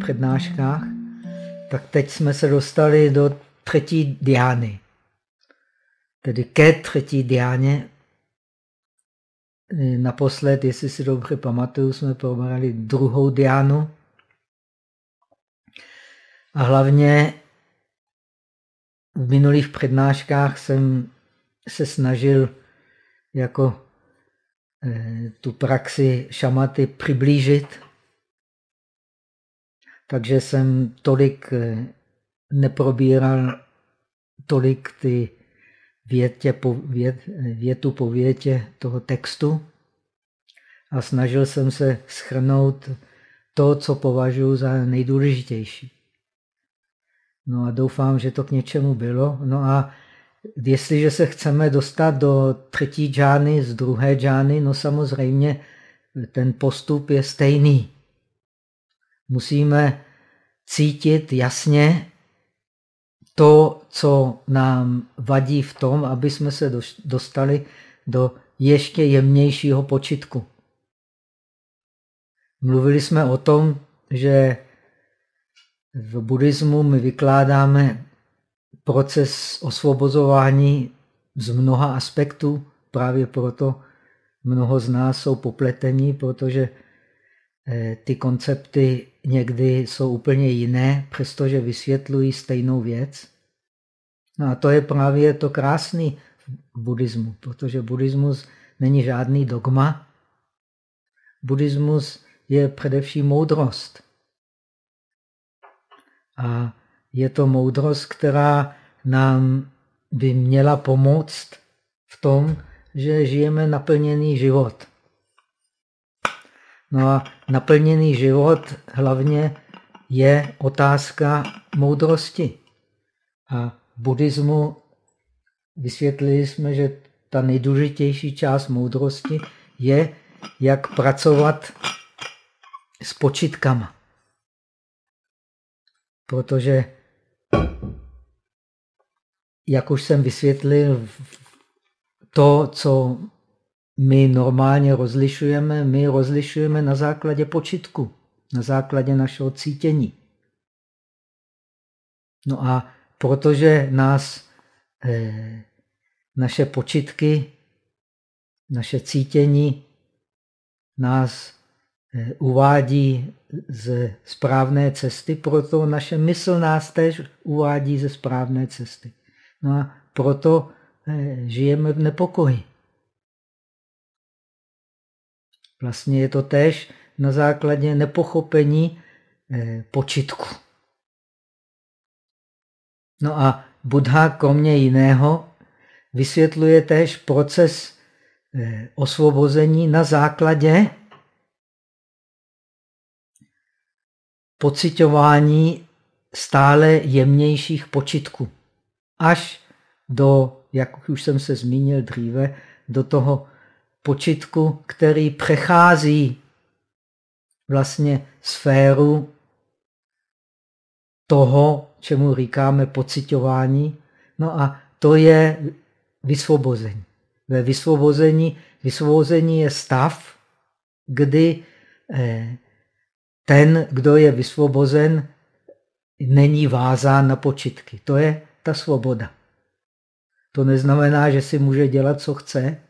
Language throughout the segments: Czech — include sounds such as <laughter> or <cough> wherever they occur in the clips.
přednáškách, tak teď jsme se dostali do třetí diány. Tedy ke třetí diáně. Naposled, jestli si dobře pamatuju, jsme probrali druhou diánu. A hlavně v minulých přednáškách jsem se snažil jako eh, tu praxi šamaty přiblížit. Takže jsem tolik eh, neprobíral tolik ty větě po, vět, větu po větě toho textu a snažil jsem se schrnout to, co považuji za nejdůležitější. No a doufám, že to k něčemu bylo. No a jestliže se chceme dostat do třetí džány z druhé džány, no samozřejmě ten postup je stejný. Musíme cítit jasně to, co nám vadí v tom, aby jsme se dostali do ještě jemnějšího počitku. Mluvili jsme o tom, že v buddhismu my vykládáme proces osvobozování z mnoha aspektů, právě proto mnoho z nás jsou popletení, protože ty koncepty někdy jsou úplně jiné, přestože vysvětlují stejnou věc. No a to je právě to krásné v buddhismu, protože buddhismus není žádný dogma. Buddhismus je především moudrost. A je to moudrost, která nám by měla pomoct v tom, že žijeme naplněný život. No a naplněný život hlavně je otázka moudrosti. A v buddhismu vysvětlili jsme, že ta nejdůležitější část moudrosti je, jak pracovat s počitkama. Protože, jak už jsem vysvětlil, to, co my normálně rozlišujeme, my rozlišujeme na základě počitku, na základě našeho cítění. No a protože nás eh, naše počitky, naše cítění nás eh, uvádí z správné cesty, proto naše mysl nás tež uvádí ze správné cesty. No a proto eh, žijeme v nepokoji. Vlastně je to též na základě nepochopení eh, počitku. No a Buddha kromě jiného vysvětluje též proces eh, osvobození na základě pocitování stále jemnějších počitků. Až do, jak už jsem se zmínil dříve, do toho počitku, který přechází vlastně sféru toho, čemu říkáme pocitování. No a to je vysvobození. Ve vysvobození, vysvobození je stav, kdy eh, ten, kdo je vysvobozen, není vázán na počitky. To je ta svoboda. To neznamená, že si může dělat, co chce,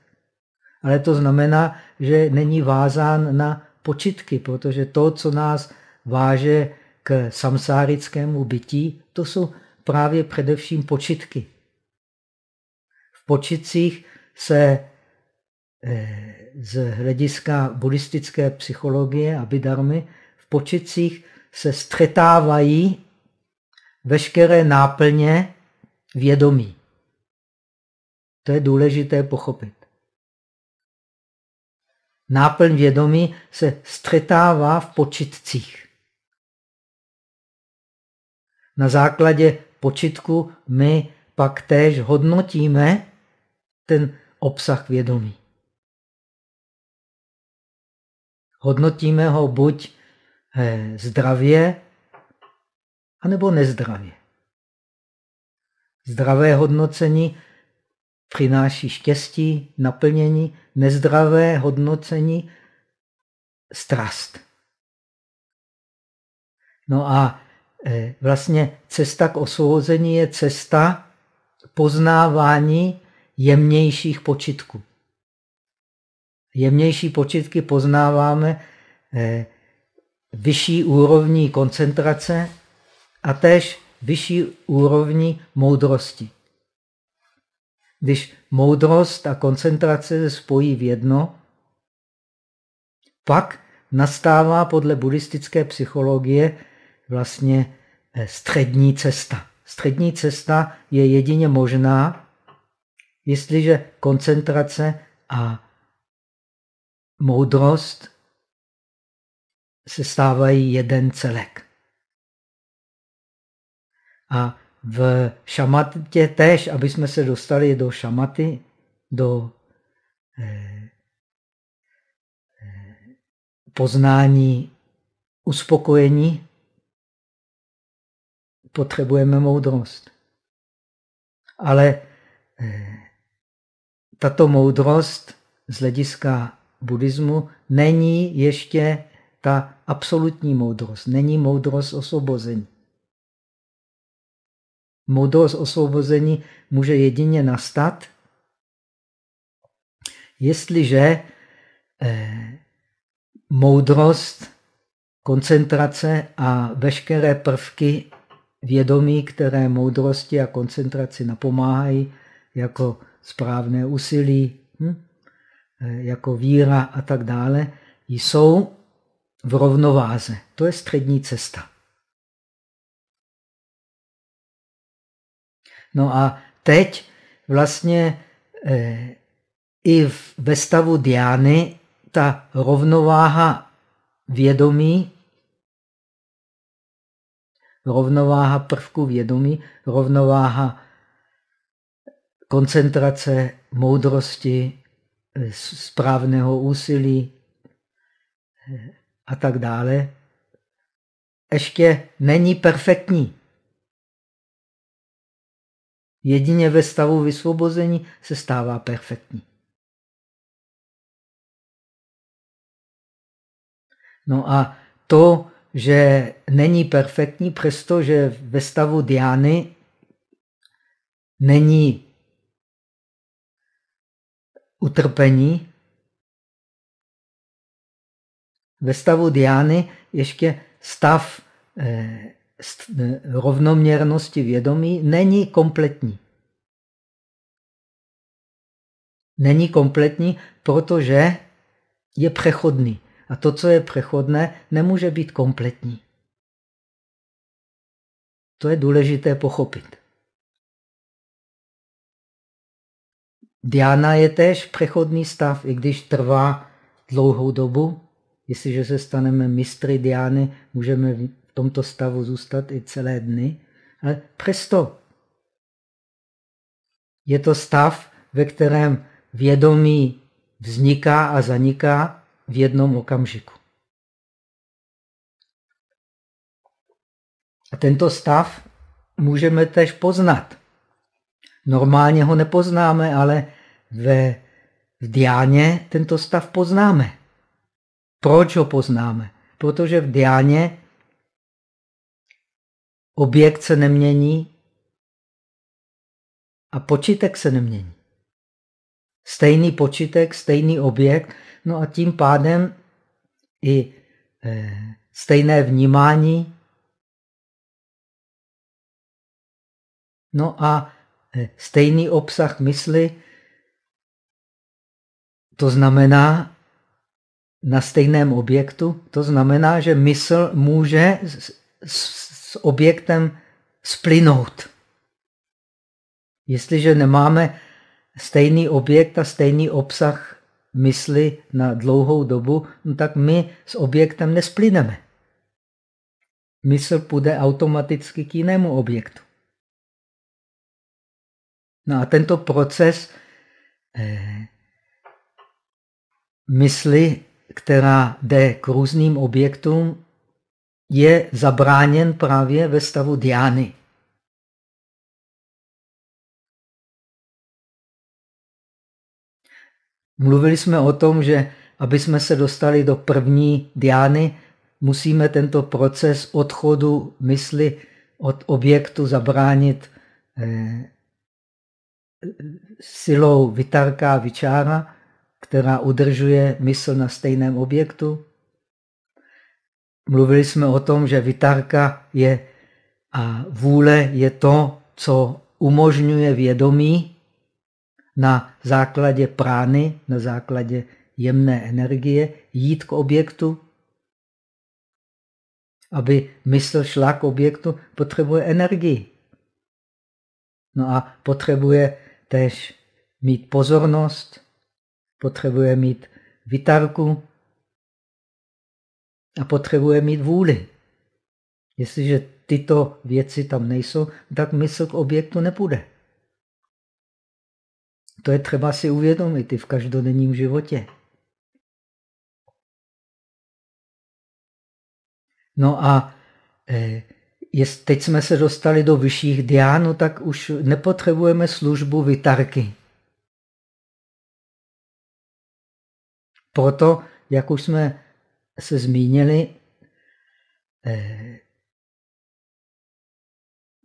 ale to znamená, že není vázán na počitky, protože to, co nás váže k samsárickému bytí, to jsou právě především počitky. V počitcích se eh, z hlediska buddhistické psychologie a bidarmy v počitcích se střetávají veškeré náplně vědomí. To je důležité pochopit náplň vědomí se střetává v počitcích. Na základě počitku my pak též hodnotíme ten obsah vědomí. Hodnotíme ho buď eh, zdravě, anebo nezdravě. Zdravé hodnocení přináší štěstí, naplnění, nezdravé hodnocení, strast. No a e, vlastně cesta k osvobození je cesta poznávání jemnějších počitků. Jemnější počitky poznáváme e, vyšší úrovní koncentrace a též vyšší úrovní moudrosti. Když moudrost a koncentrace se spojí v jedno, pak nastává podle buddhistické psychologie vlastně eh, střední cesta. Střední cesta je jedině možná, jestliže koncentrace a moudrost se stávají jeden celek. A v šamatě tež, aby jsme se dostali do šamaty, do eh, eh, poznání uspokojení, potřebujeme moudrost. Ale eh, tato moudrost z hlediska buddhismu není ještě ta absolutní moudrost, není moudrost osvobození. Moudrost osvobození může jedině nastat, jestliže eh, moudrost, koncentrace a veškeré prvky vědomí, které moudrosti a koncentraci napomáhají, jako správné úsilí, hm? Eh, jako víra a tak dále, jsou v rovnováze. To je střední cesta. No a teď vlastně e, i ve stavu diány ta rovnováha vědomí, rovnováha prvku vědomí, rovnováha koncentrace, moudrosti, eh, správného úsilí eh, a tak dále, ještě není perfektní. Jedině ve stavu vysvobození se stává perfektní. No a to, že není perfektní, přestože ve stavu diány není utrpení, ve stavu diány ještě stav eh, rovnoměrnosti vědomí není kompletní. Není kompletní, protože je přechodný. A to, co je přechodné, nemůže být kompletní. To je důležité pochopit. Diana je též přechodný stav, i když trvá dlouhou dobu. Jestliže se staneme mistry Diany, můžeme v tomto stavu zůstat i celé dny, ale přesto je to stav, ve kterém vědomí vzniká a zaniká v jednom okamžiku. A tento stav můžeme tež poznat. Normálně ho nepoznáme, ale ve, v diáně tento stav poznáme. Proč ho poznáme? Protože v diáně objekt se nemění a počítek se nemění. Stejný počítek, stejný objekt, no a tím pádem i e, stejné vnímání. No a e, stejný obsah mysli, to znamená na stejném objektu, to znamená, že mysl může s objektem splynout. Jestliže nemáme stejný objekt a stejný obsah mysli na dlouhou dobu, no tak my s objektem nesplyneme. Mysl půjde automaticky k jinému objektu. No a tento proces eh, mysli, která jde k různým objektům, je zabráněn právě ve stavu diány. mluvili jsme o tom, že aby jsme se dostali do první diány, musíme tento proces odchodu mysli od objektu zabránit eh, silou vitarka a vyčára, která udržuje mysl na stejném objektu. Mluvili jsme o tom, že vitarka je a vůle je to, co umožňuje vědomí na základě prány, na základě jemné energie jít k objektu. Aby mysl šla k objektu, potřebuje energii. No a potřebuje tež mít pozornost, potřebuje mít vytarku a potřebuje mít vůli. Jestliže tyto věci tam nejsou, tak mysl k objektu nepůjde. To je třeba si uvědomit i v každodenním životě. No a eh, jest, teď jsme se dostali do vyšších diánů, tak už nepotřebujeme službu vytarky. Proto, jak už jsme se zmínili, eh,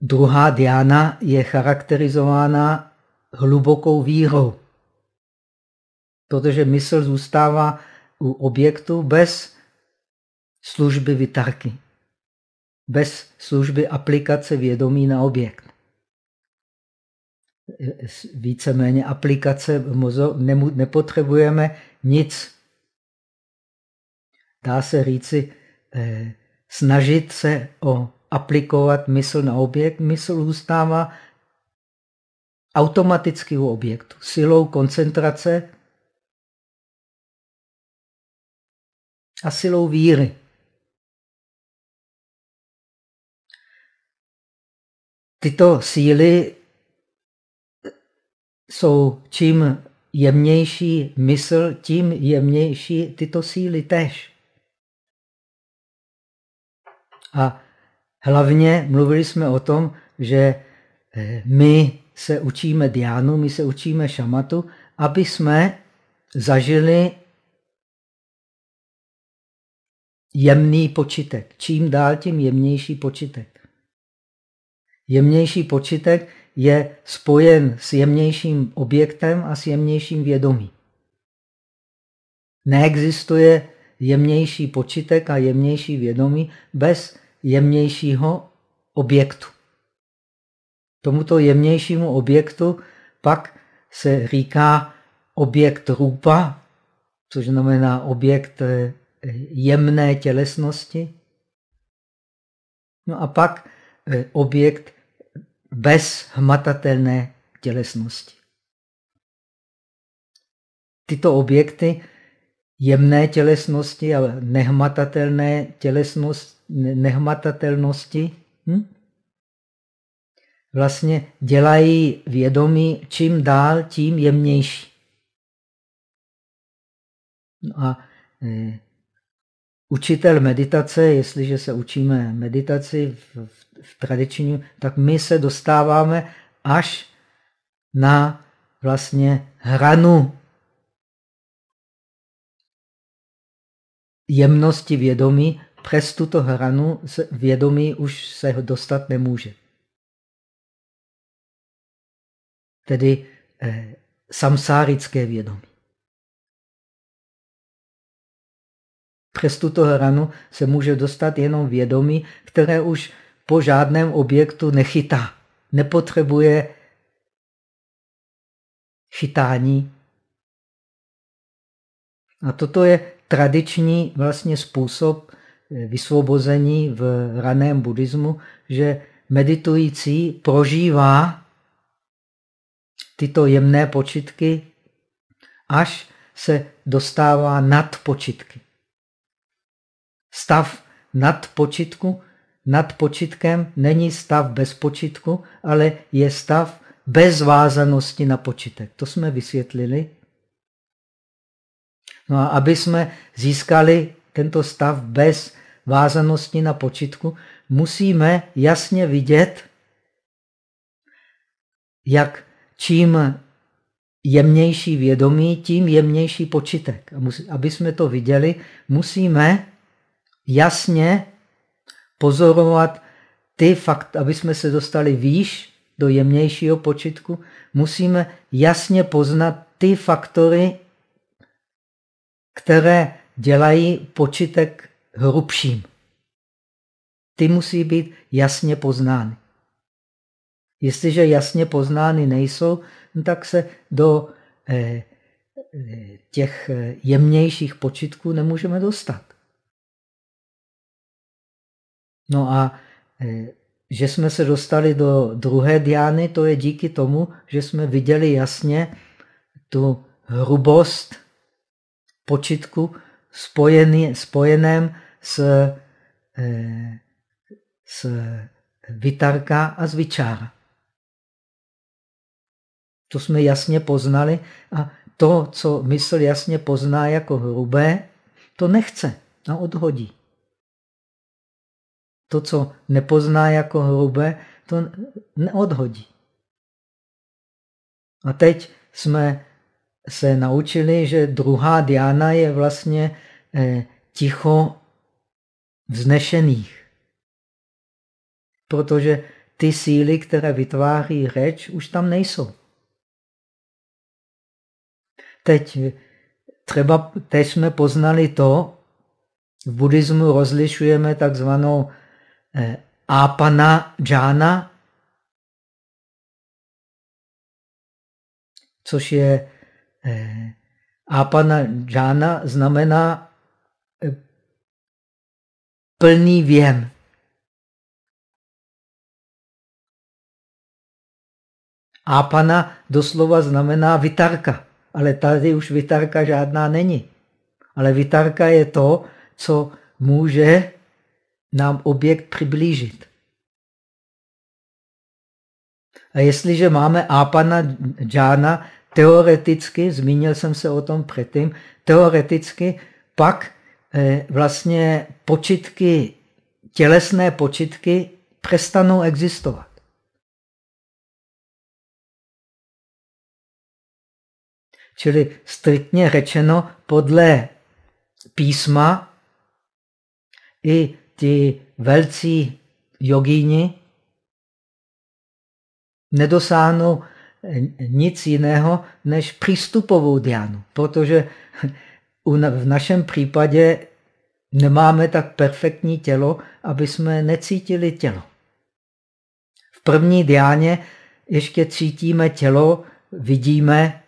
druhá diána je charakterizována hlubokou vírou, protože mysl zůstává u objektu bez služby vytarky bez služby aplikace vědomí na objekt. Víceméně aplikace mozor, nepotřebujeme nic. Dá se říci, eh, snažit se o aplikovat mysl na objekt, mysl zůstává automaticky u objektu, silou koncentrace a silou víry. tyto síly jsou čím jemnější mysl, tím jemnější tyto síly tež. A hlavně mluvili jsme o tom, že eh, my se učíme diánu, my se učíme šamatu, aby jsme zažili jemný počitek. Čím dál, tím jemnější počitek. Jemnější počítek je spojen s jemnějším objektem a s jemnějším vědomím. Neexistuje jemnější počítek a jemnější vědomí bez jemnějšího objektu. Tomuto jemnějšímu objektu pak se říká objekt rupa, což znamená objekt eh, jemné tělesnosti. No a pak eh, objekt bez hmatatelné tělesnosti. Tyto objekty jemné tělesnosti a nehmatatelné tělesnost, nehmatatelnosti hm? vlastně dělají vědomí čím dál, tím jemnější. No a e, učitel meditace, jestliže se učíme meditaci v, v v tradičním, tak my se dostáváme až na vlastně hranu jemnosti vědomí. Přes tuto hranu vědomí už se dostat nemůže. Tedy eh, samsárické vědomí. Přes tuto hranu se může dostat jenom vědomí, které už po žádném objektu nechytá. Nepotřebuje chytání. A toto je tradiční vlastně způsob vysvobození v raném buddhismu, že meditující prožívá tyto jemné počitky, až se dostává nad počitky. Stav nad počitku nad počitkem není stav bez počitku, ale je stav bez vázanosti na počitek. To jsme vysvětlili. No a aby jsme získali tento stav bez vázanosti na počitku, musíme jasně vidět, jak čím jemnější vědomí, tím jemnější musí, aby jsme to viděli, musíme jasně pozorovat ty fakt, aby jsme se dostali výš do jemnějšího počitku, musíme jasně poznat ty faktory, které dělají počitek hrubším. Ty musí být jasně poznány. Jestliže jasně poznány nejsou, no tak se do eh, eh těch eh, jemnějších počitků nemůžeme dostat. No a že jsme se dostali do druhé diány, to je díky tomu, že jsme viděli jasně tu hrubost počitku spojený, spojeném s, eh, s vitarka a s vyčára. To jsme jasně poznali a to, co mysl jasně pozná jako hrubé, to nechce a odhodí. To, co nepozná jako hrubé, to neodhodí. A teď jsme se naučili, že druhá diana je vlastně eh, ticho vznešených. Protože ty síly, které vytváří řeč, už tam nejsou. Teď třeba teď jsme poznali to, v buddhismu rozlišujeme takzvanou eh, apana džána, což je apana džána znamená eh, plný věm. Apana doslova znamená vitarka, ale tady už vitarka žádná není. Ale vitarka je to, co může nám objekt přiblížit. A jestliže máme ápana džána, teoreticky, zmínil jsem se o tom předtím, teoreticky pak eh, vlastně počitky, tělesné počitky přestanou existovat. Čili striktně řečeno, podle písma i ti velcí jogíni nedosáhnou nic jiného než přístupovou diánu, protože v našem případě nemáme tak perfektní tělo, aby jsme necítili tělo. V první diáně ještě cítíme tělo, vidíme,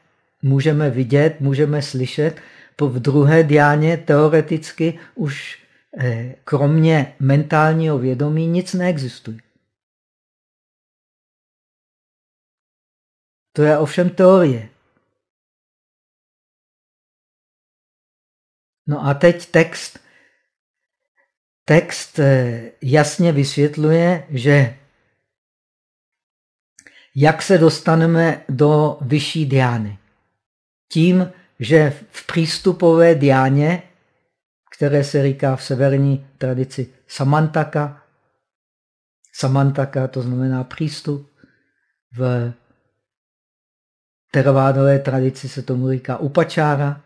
můžeme vidět, můžeme slyšet. V druhé diáně teoreticky už Eh, kromě mentálního vědomí nic neexistuje. To je ovšem teorie. No a teď text. Text eh, jasně vysvětluje, že jak se dostaneme do vyšší diány. Tím, že v přístupové diáně které se říká v severní tradici samantaka. Samantaka to znamená přístup. V teravádové tradici se tomu říká upačára.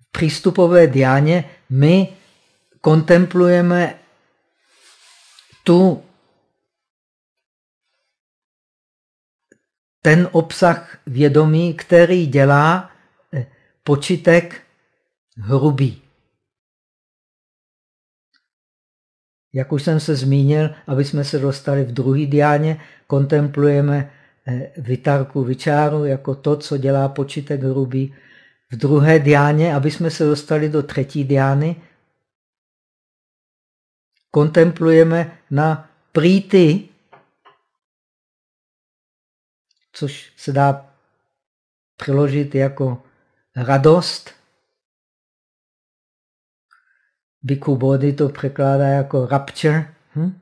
V přístupové diáně my kontemplujeme tu ten obsah vědomí, který dělá eh, počitek hrubý. Jak už jsem se zmínil, aby jsme se dostali v druhý diáně, kontemplujeme eh, vytarku vyčáru jako to, co dělá počítek hrubý. V druhé diáně, aby jsme se dostali do třetí diány, kontemplujeme na prýty, což se dá přeložit jako radost, Bhikkhu Bodhi to překládá jako rapture, hm?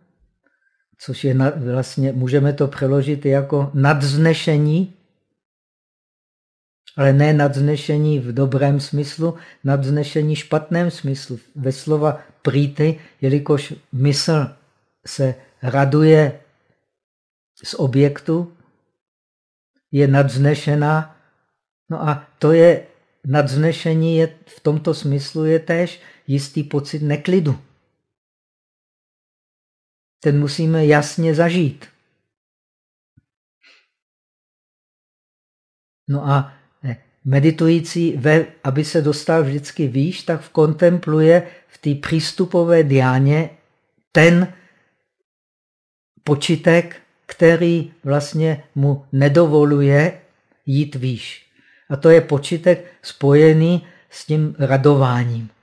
Což je na, vlastně, můžeme to přeložit jako nadznešení, ale ne nadznešení v dobrém smyslu, nadznešení špatném smyslu. Ve slova prýty, jelikož mysl se raduje z objektu, je nadznešená. No a to je nadznešení je v tomto smyslu je též jistý pocit neklidu. Ten musíme jasně zažít. No a eh, meditující, aby se dostal vždycky výš, tak kontempluje v té přístupové diáně ten počitek, který vlastně mu nedovoluje jít výš. A to je počitek spojený s tím radováním.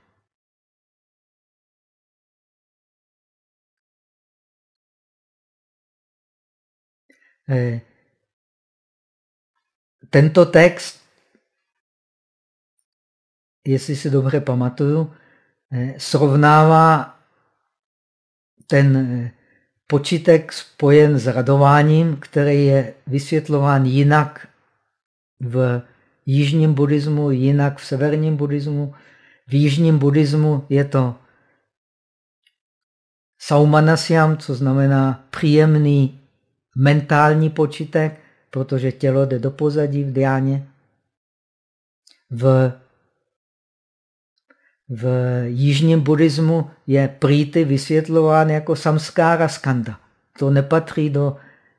Tento text, jestli si dobře pamatuju, eh, srovnává ten eh, počitek spojen s radováním, který je vysvětlován jinak v jižním buddhismu, jinak v severním buddhismu. V jižním buddhismu je to saumanasyam, co znamená příjemný mentální počitek, protože tělo jde do pozadí v diáně. V, v jižním buddhismu je prýty vysvětlován jako samskára skanda. To nepatří do,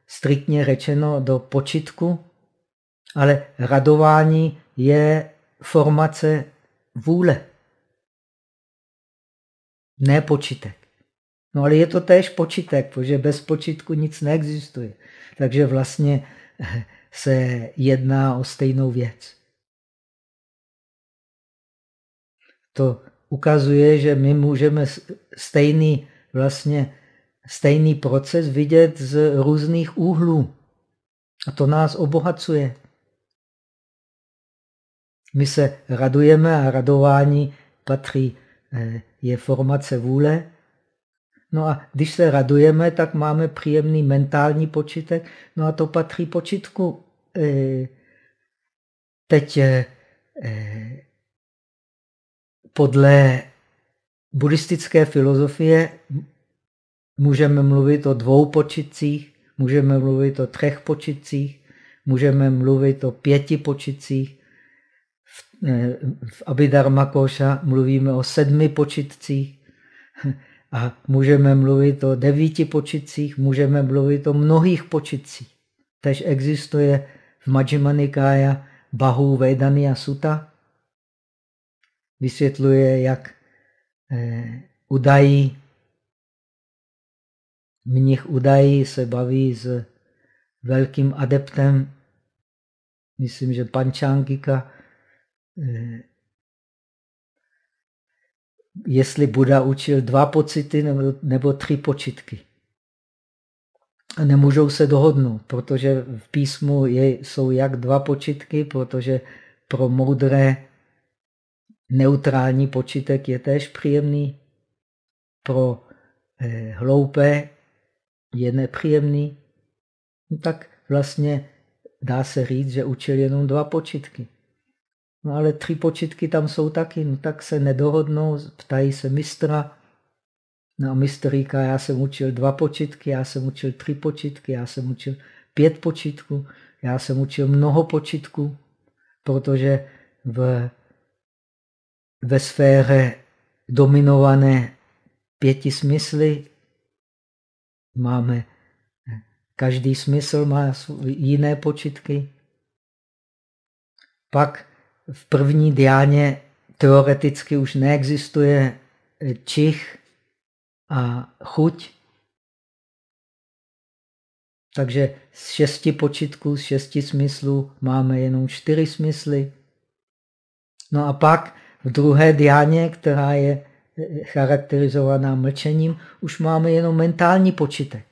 striktně řečeno, do počitku, ale radování je formace vůle, ne počitek. No ale je to též počitek, protože bez počitku nic neexistuje. Takže vlastně <laughs> se jedná o stejnou věc. To ukazuje, že my můžeme stejný, vlastně stejný proces vidět z různých úhlů. A to nás obohacuje. My se radujeme a radování patří, eh, je formace vůle. No a když se radujeme, tak máme příjemný mentální počitek. No a to patří počitku. Eh, teď eh, podle buddhistické filozofie můžeme mluvit o dvou počitcích, můžeme mluvit o třech počitcích, můžeme mluvit o pěti počitcích, v Abhidharma Koša mluvíme o sedmi počitcích a můžeme mluvit o devíti počitcích, můžeme mluvit o mnohých počitcích. Tež existuje v Majjhima Nikaya Bahu Vedania Sutta. Vysvětluje, jak eh, udají, mnich udají se baví s velkým adeptem, myslím, že Pančángika, Eh, jestli Buda učil dva pocity nebo, nebo tři počitky. A nemůžou se dohodnout, protože v písmu je, jsou jak dva počitky, protože pro moudré neutrální počitek je též příjemný, pro eh, hloupé je nepříjemný. No tak vlastně dá se říct, že učil jenom dva počitky. No ale tři počitky tam jsou taky, no tak se nedohodnou, ptají se mistra. No a mistr říká, já jsem učil dva počitky, já jsem učil tři počitky, já jsem učil pět počitků, já jsem učil mnoho počitků, protože v, ve sféře dominované pěti smysly máme, každý smysl má jiné počitky. Pak v první diáně teoreticky už neexistuje čich a chuť. Takže z šesti počítků, z šesti smyslů máme jenom čtyři smysly. No a pak v druhé diáně, která je eh, charakterizovaná mlčením, už máme jenom mentální počítek.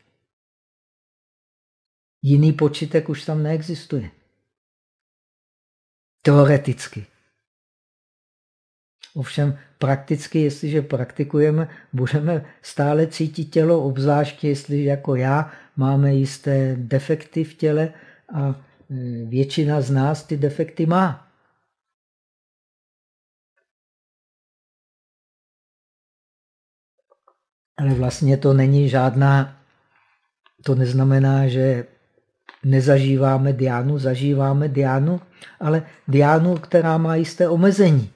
Jiný počítek už tam neexistuje. Teoreticky. Ovšem prakticky, jestliže praktikujeme, budeme stále cítit tělo, obzvláště jestli jako já máme jisté defekty v těle a e, většina z nás ty defekty má. Ale vlastně to není žádná, to neznamená, že nezažíváme diánu, zažíváme diánu, ale diánu, která má jisté omezení.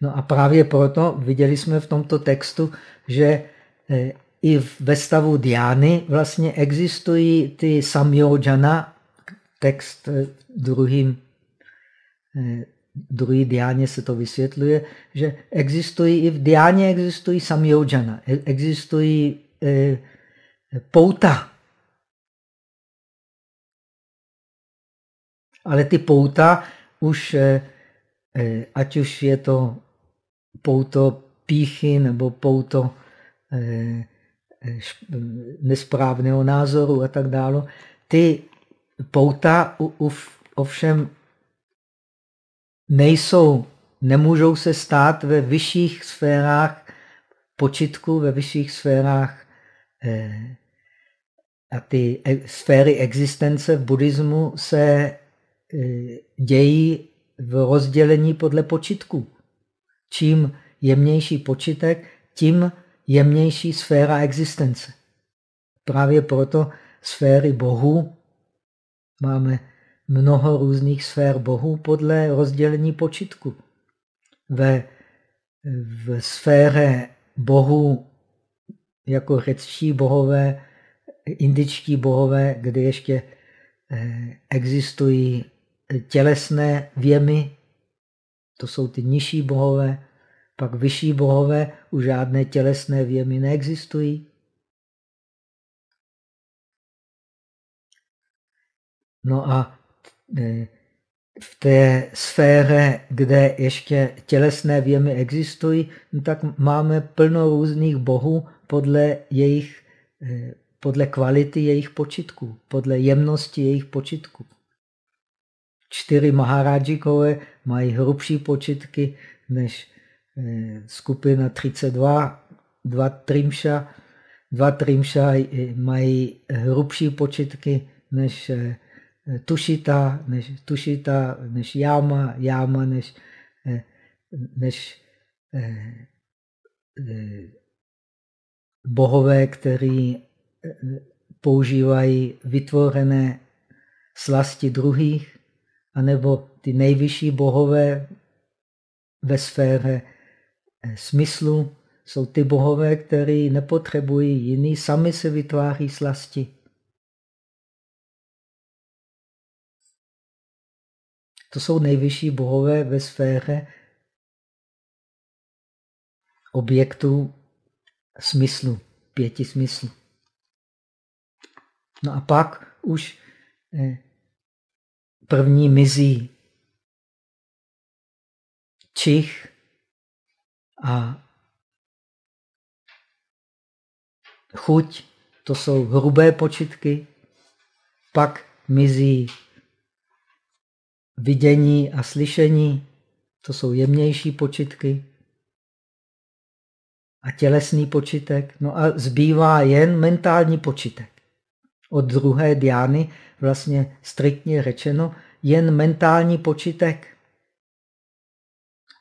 No a právě proto viděli jsme v tomto textu, že eh, i ve stavu diány vlastně existují ty samyojana, text eh, druhým, eh, druhý diáně se to vysvětluje, že existují i v diáně existují samyojana, existují pouta. Ale ty pouta už, ať už je to pouto píchy nebo pouto eh, eh, nesprávného názoru a tak dále. Ty pouta ovšem nejsou, nemůžou se stát ve vyšších sférách počitku, ve vyšších sférách eh, a ty sféry existence v buddhismu se dějí v rozdělení podle počitku. Čím jemnější počítek, tím jemnější sféra existence. Právě proto sféry bohu máme mnoho různých sfér bohu podle rozdělení počitku. Ve v sféře bohu jako řečtí bohové, indičtí bohové, kde ještě eh, existují tělesné věmy, to jsou ty nižší bohové, pak vyšší bohové už žádné tělesné věmy neexistují. No a v té sféře, kde ještě tělesné věmy existují, no tak máme plno různých bohů podle, jejich, e, podle kvality jejich počitků, podle jemnosti jejich počitků. Čtyři Maharajikové mají hrubší počitky než eh, skupina 32, dva trimša. Dva trimša mají hrubší počitky než eh, tušita, než, tušita, než jáma, jáma, než, eh, než bohové, který používají vytvořené slasti druhých anebo ty nejvyšší bohové ve sféře eh, smyslu jsou ty bohové, které nepotřebují jiný, sami se vytváří slasti. To jsou nejvyšší bohové ve sféře objektů smyslu, pěti smyslu. No a pak už eh, První mizí čich a chuť, to jsou hrubé počitky, pak mizí vidění a slyšení, to jsou jemnější počitky a tělesný počitek. No a zbývá jen mentální počitek. Od druhé diány vlastně striktně řečeno jen mentální počítek.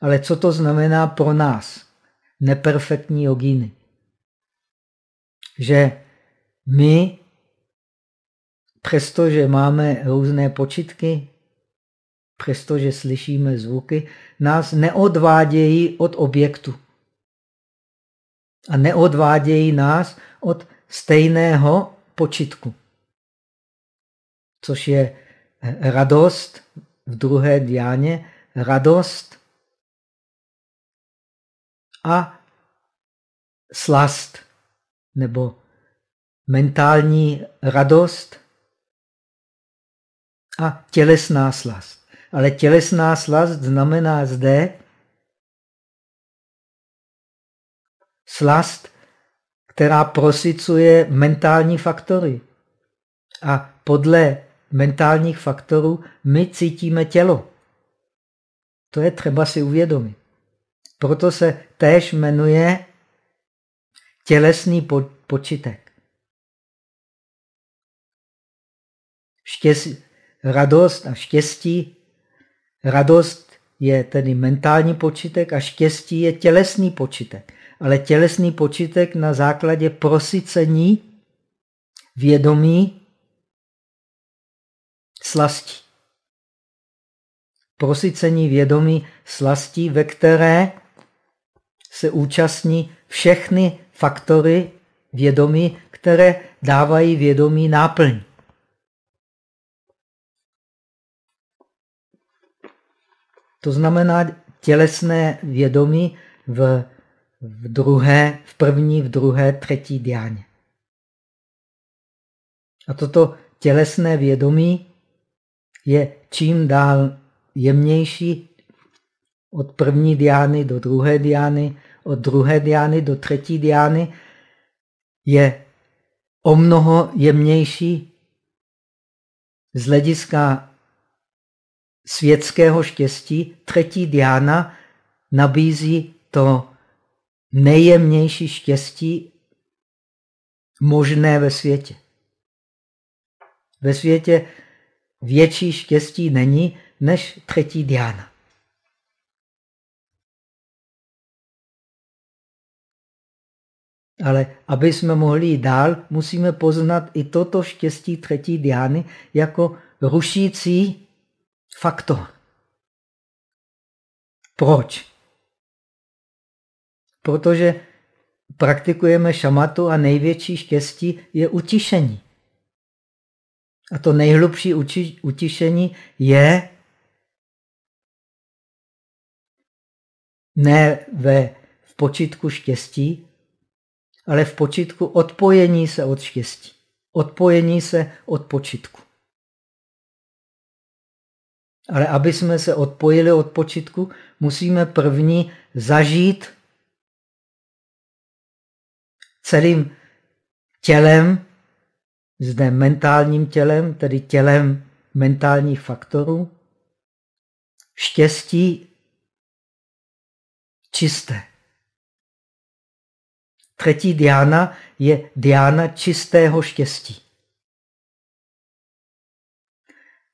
Ale co to znamená pro nás, neperfektní jogíny? Že my, přestože máme různé počitky, přestože slyšíme zvuky, nás neodvádějí od objektu. A neodvádějí nás od stejného počitku což je radost v druhé diáně, radost a slast nebo mentální radost a tělesná slast. Ale tělesná slast znamená zde slast, která prosicuje mentální faktory. A podle mentálních faktorů my cítíme tělo. To je třeba si uvědomit. Proto se též jmenuje tělesný po počitek. Štěstí, radost a štěstí. Radost je tedy mentální počitek a štěstí je tělesný počitek. ale tělesný počítek na základě prosycení vědomí slastí. Prosycení vědomí slastí, ve které se účastní všechny faktory vědomí, které dávají vědomí náplň. To znamená tělesné vědomí v, v, druhé, v první, v druhé, třetí diáně. A toto tělesné vědomí je čím dál jemnější od první diány do druhé diány, od druhé diány do třetí diány, je o mnoho jemnější z hlediska světského štěstí. Třetí diána nabízí to nejjemnější štěstí možné ve světě. Ve světě větší štěstí není než třetí diána. Ale aby jsme mohli jít dál, musíme poznat i toto štěstí třetí diány jako rušící faktor. Proč? Protože praktikujeme šamatu a největší štěstí je utišení. A to nejhlubší utišení je ne ve, v počitku štěstí, ale v počitku odpojení se od štěstí. Odpojení se od počitku. Ale aby jsme se odpojili od počitku, musíme první zažít celým tělem, zde mentálním tělem, tedy tělem mentálních faktorů, štěstí čisté. Třetí diána je diána čistého štěstí.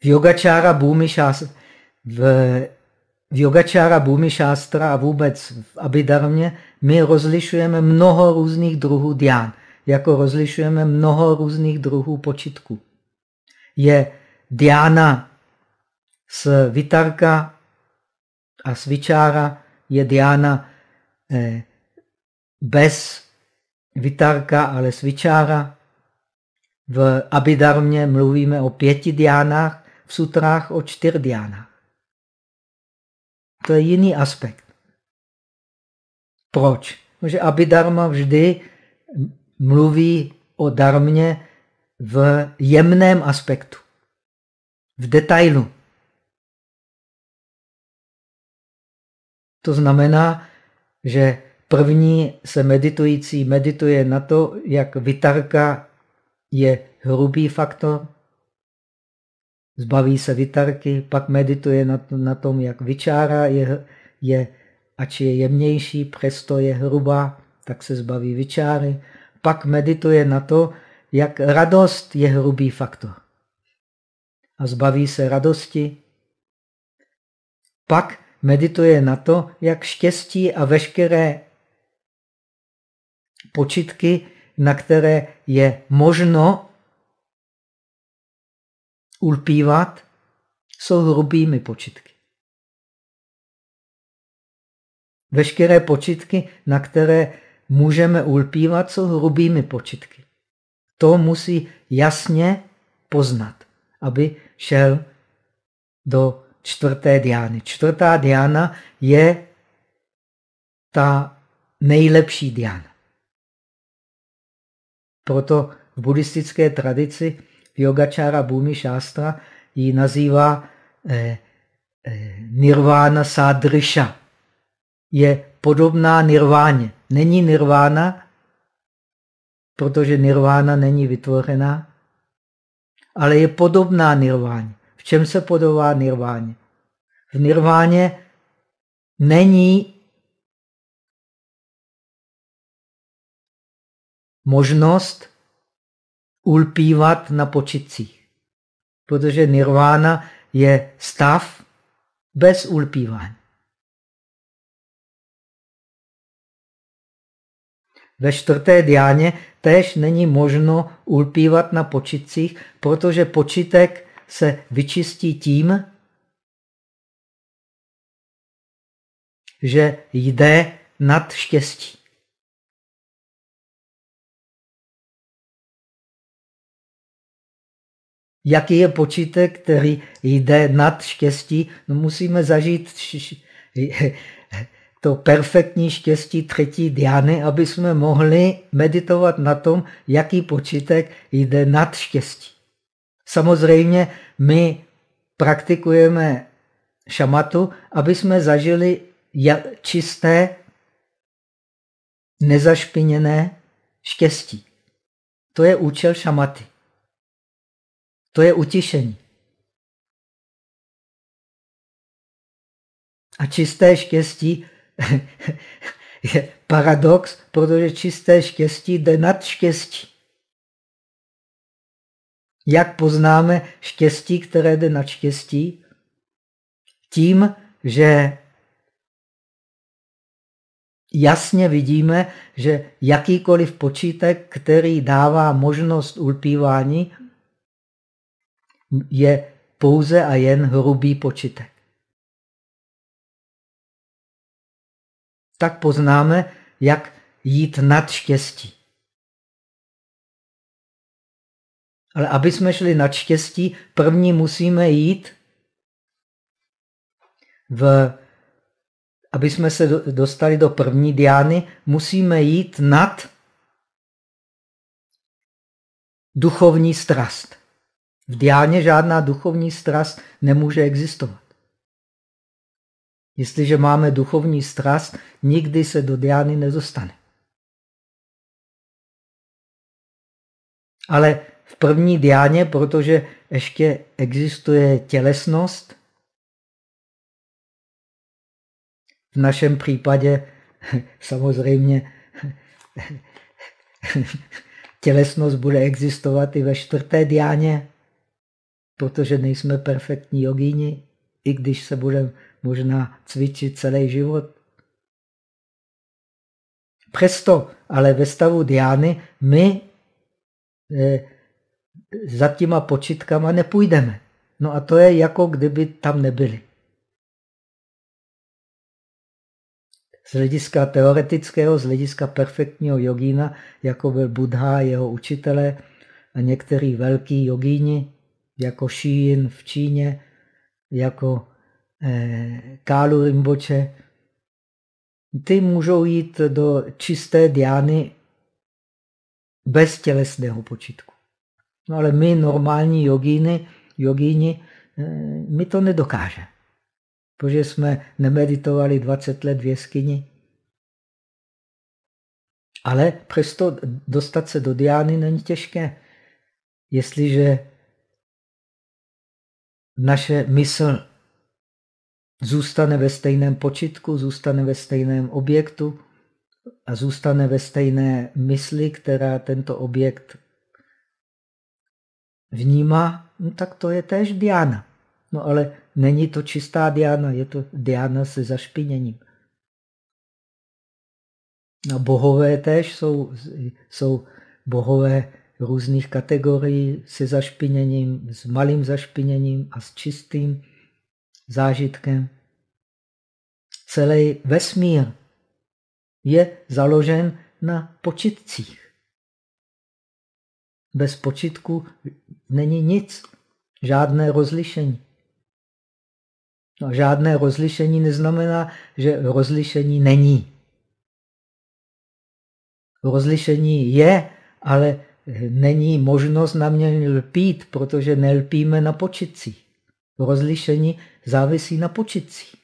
V yogačára Bhumi Shastra, v, v yogačára Shastra a vůbec v Abhidarmě my rozlišujeme mnoho různých druhů dián, jako rozlišujeme mnoho různých druhů počitků. Je diána s vitarka a s vyčára, je diána eh, bez vitarka, ale s vyčára. V Abidarmě mluvíme o pěti diánách, v sutrách o čtyř diánách. To je jiný aspekt. Proč? Protože Abhidharma vždy mluví o darmě v jemném aspektu, v detailu. To znamená, že první se meditující medituje na to, jak vitarka je hrubý faktor, zbaví se vitarky, pak medituje na, na tom, jak vyčára je, je, ač je jemnější, přesto je hrubá, tak se zbaví vyčáry. Pak medituje na to, jak radost je hrubý faktor. A zbaví se radosti. Pak medituje na to, jak štěstí a veškeré počitky, na které je možno ulpívat, jsou hrubými počitky. Veškeré počitky, na které můžeme ulpívat, jsou hrubými počitky. To musí jasně poznat, aby šel do čtvrté diány. Čtvrtá diána je ta nejlepší diána. Proto v buddhistické tradici Yogačára Bhumi Shastra ji nazývá eh, eh, nirvana sadrisha. Je podobná nirváně. Není nirvána, protože nirvána není vytvořená, ale je podobná nirváně. V čem se podobá nirváně? V nirváně není možnost ulpívat na počitcích. Protože nirvána je stav bez ulpívání. Ve čtvrté diáně též není možno ulpívat na počitcích, protože počitek se vyčistí tím, že jde nad štěstí. Jaký je počítek, který jde nad štěstí? No musíme zažít <laughs> to perfektní štěstí třetí diány, aby jsme mohli meditovat na tom, jaký počítek jde nad štěstí. Samozřejmě my praktikujeme šamatu, aby jsme zažili čisté, nezašpiněné štěstí. To je účel šamaty. To je utišení. A čisté štěstí <laughs> je paradox, protože čisté štěstí jde nad štěstí. Jak poznáme štěstí, které jde nad štěstí? Tím, že jasně vidíme, že jakýkoliv počítek, který dává možnost ulpívání, je pouze a jen hrubý počítek. Tak poznáme, jak jít nad štěstí. Ale aby jsme šli nad štěstí, první musíme jít v aby jsme se dostali do první diány, musíme jít nad duchovní strast. V diáně žádná duchovní strast nemůže existovat. Jestliže máme duchovní strast, nikdy se do diány nedostane. Ale v první diáně, protože ještě existuje tělesnost, v našem případě <laughs> samozřejmě <laughs> tělesnost bude existovat i ve čtvrté diáně, protože nejsme perfektní jogíni, i když se budeme možná cvičit celý život. Přesto, ale ve stavu diány, my e, za těma počitkama nepůjdeme. No a to je jako kdyby tam nebyli. Z hlediska teoretického, z hlediska perfektního jogína, jako byl Buddha, jeho učitele a některý velký jogíni, jako Šín v Číně, jako eh, Kálu Rimboče, ty můžou jít do čisté diány bez tělesného počitku. No ale my, normální jogíny, jogíni, eh, my to nedokáže. Protože jsme nemeditovali 20 let v jeskyni. Ale přesto dostat se do diány není těžké. Jestliže naše mysl zůstane ve stejném počitku, zůstane ve stejném objektu a zůstane ve stejné mysli, která tento objekt vnímá, no tak to je též diána. No ale není to čistá diána, je to diána se zašpiněním. A bohové též jsou, jsou bohové různých kategorií se zašpiněním, s malým zašpiněním a s čistým zážitkem. Celý vesmír je založen na počitcích. Bez počitku není nic, žádné rozlišení. No, žádné rozlišení neznamená, že rozlišení není. Rozlišení je, ale není možnost na mě lpít, protože nelpíme na počitcích. Rozlišení závisí na počitcích.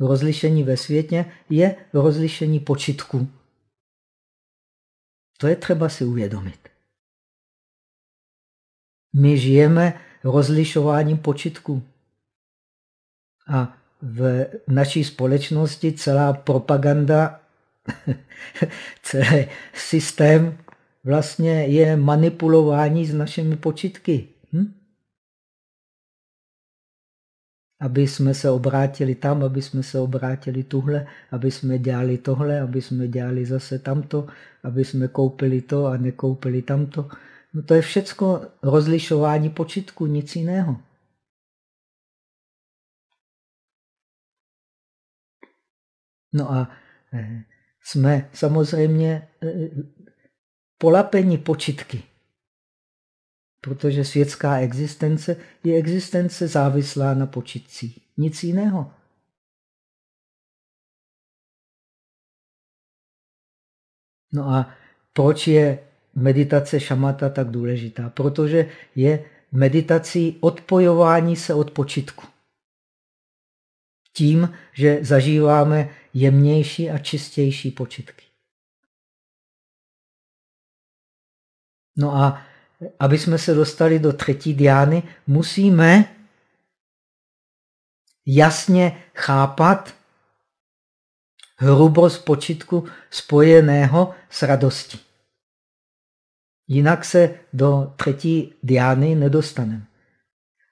Rozlišení ve světě je rozlišení počitku. To je třeba si uvědomit. My žijeme rozlišováním počitku. A v naší společnosti celá propaganda, <laughs> celý systém vlastně je manipulování s našimi počitky. Hm? aby jsme se obrátili tam, aby jsme se obrátili tuhle, aby jsme dělali tohle, aby jsme dělali zase tamto, aby jsme koupili to a nekoupili tamto. No to je všecko rozlišování počitku, nic jiného. No a eh, jsme samozřejmě eh, polapení počitky. Protože světská existence je existence závislá na počitcích. Nic jiného. No a proč je meditace šamata tak důležitá? Protože je meditací odpojování se od počitku. Tím, že zažíváme jemnější a čistější počitky. No a aby jsme se dostali do třetí diány, musíme jasně chápat hrubost počitku spojeného s radostí. Jinak se do třetí diány nedostaneme.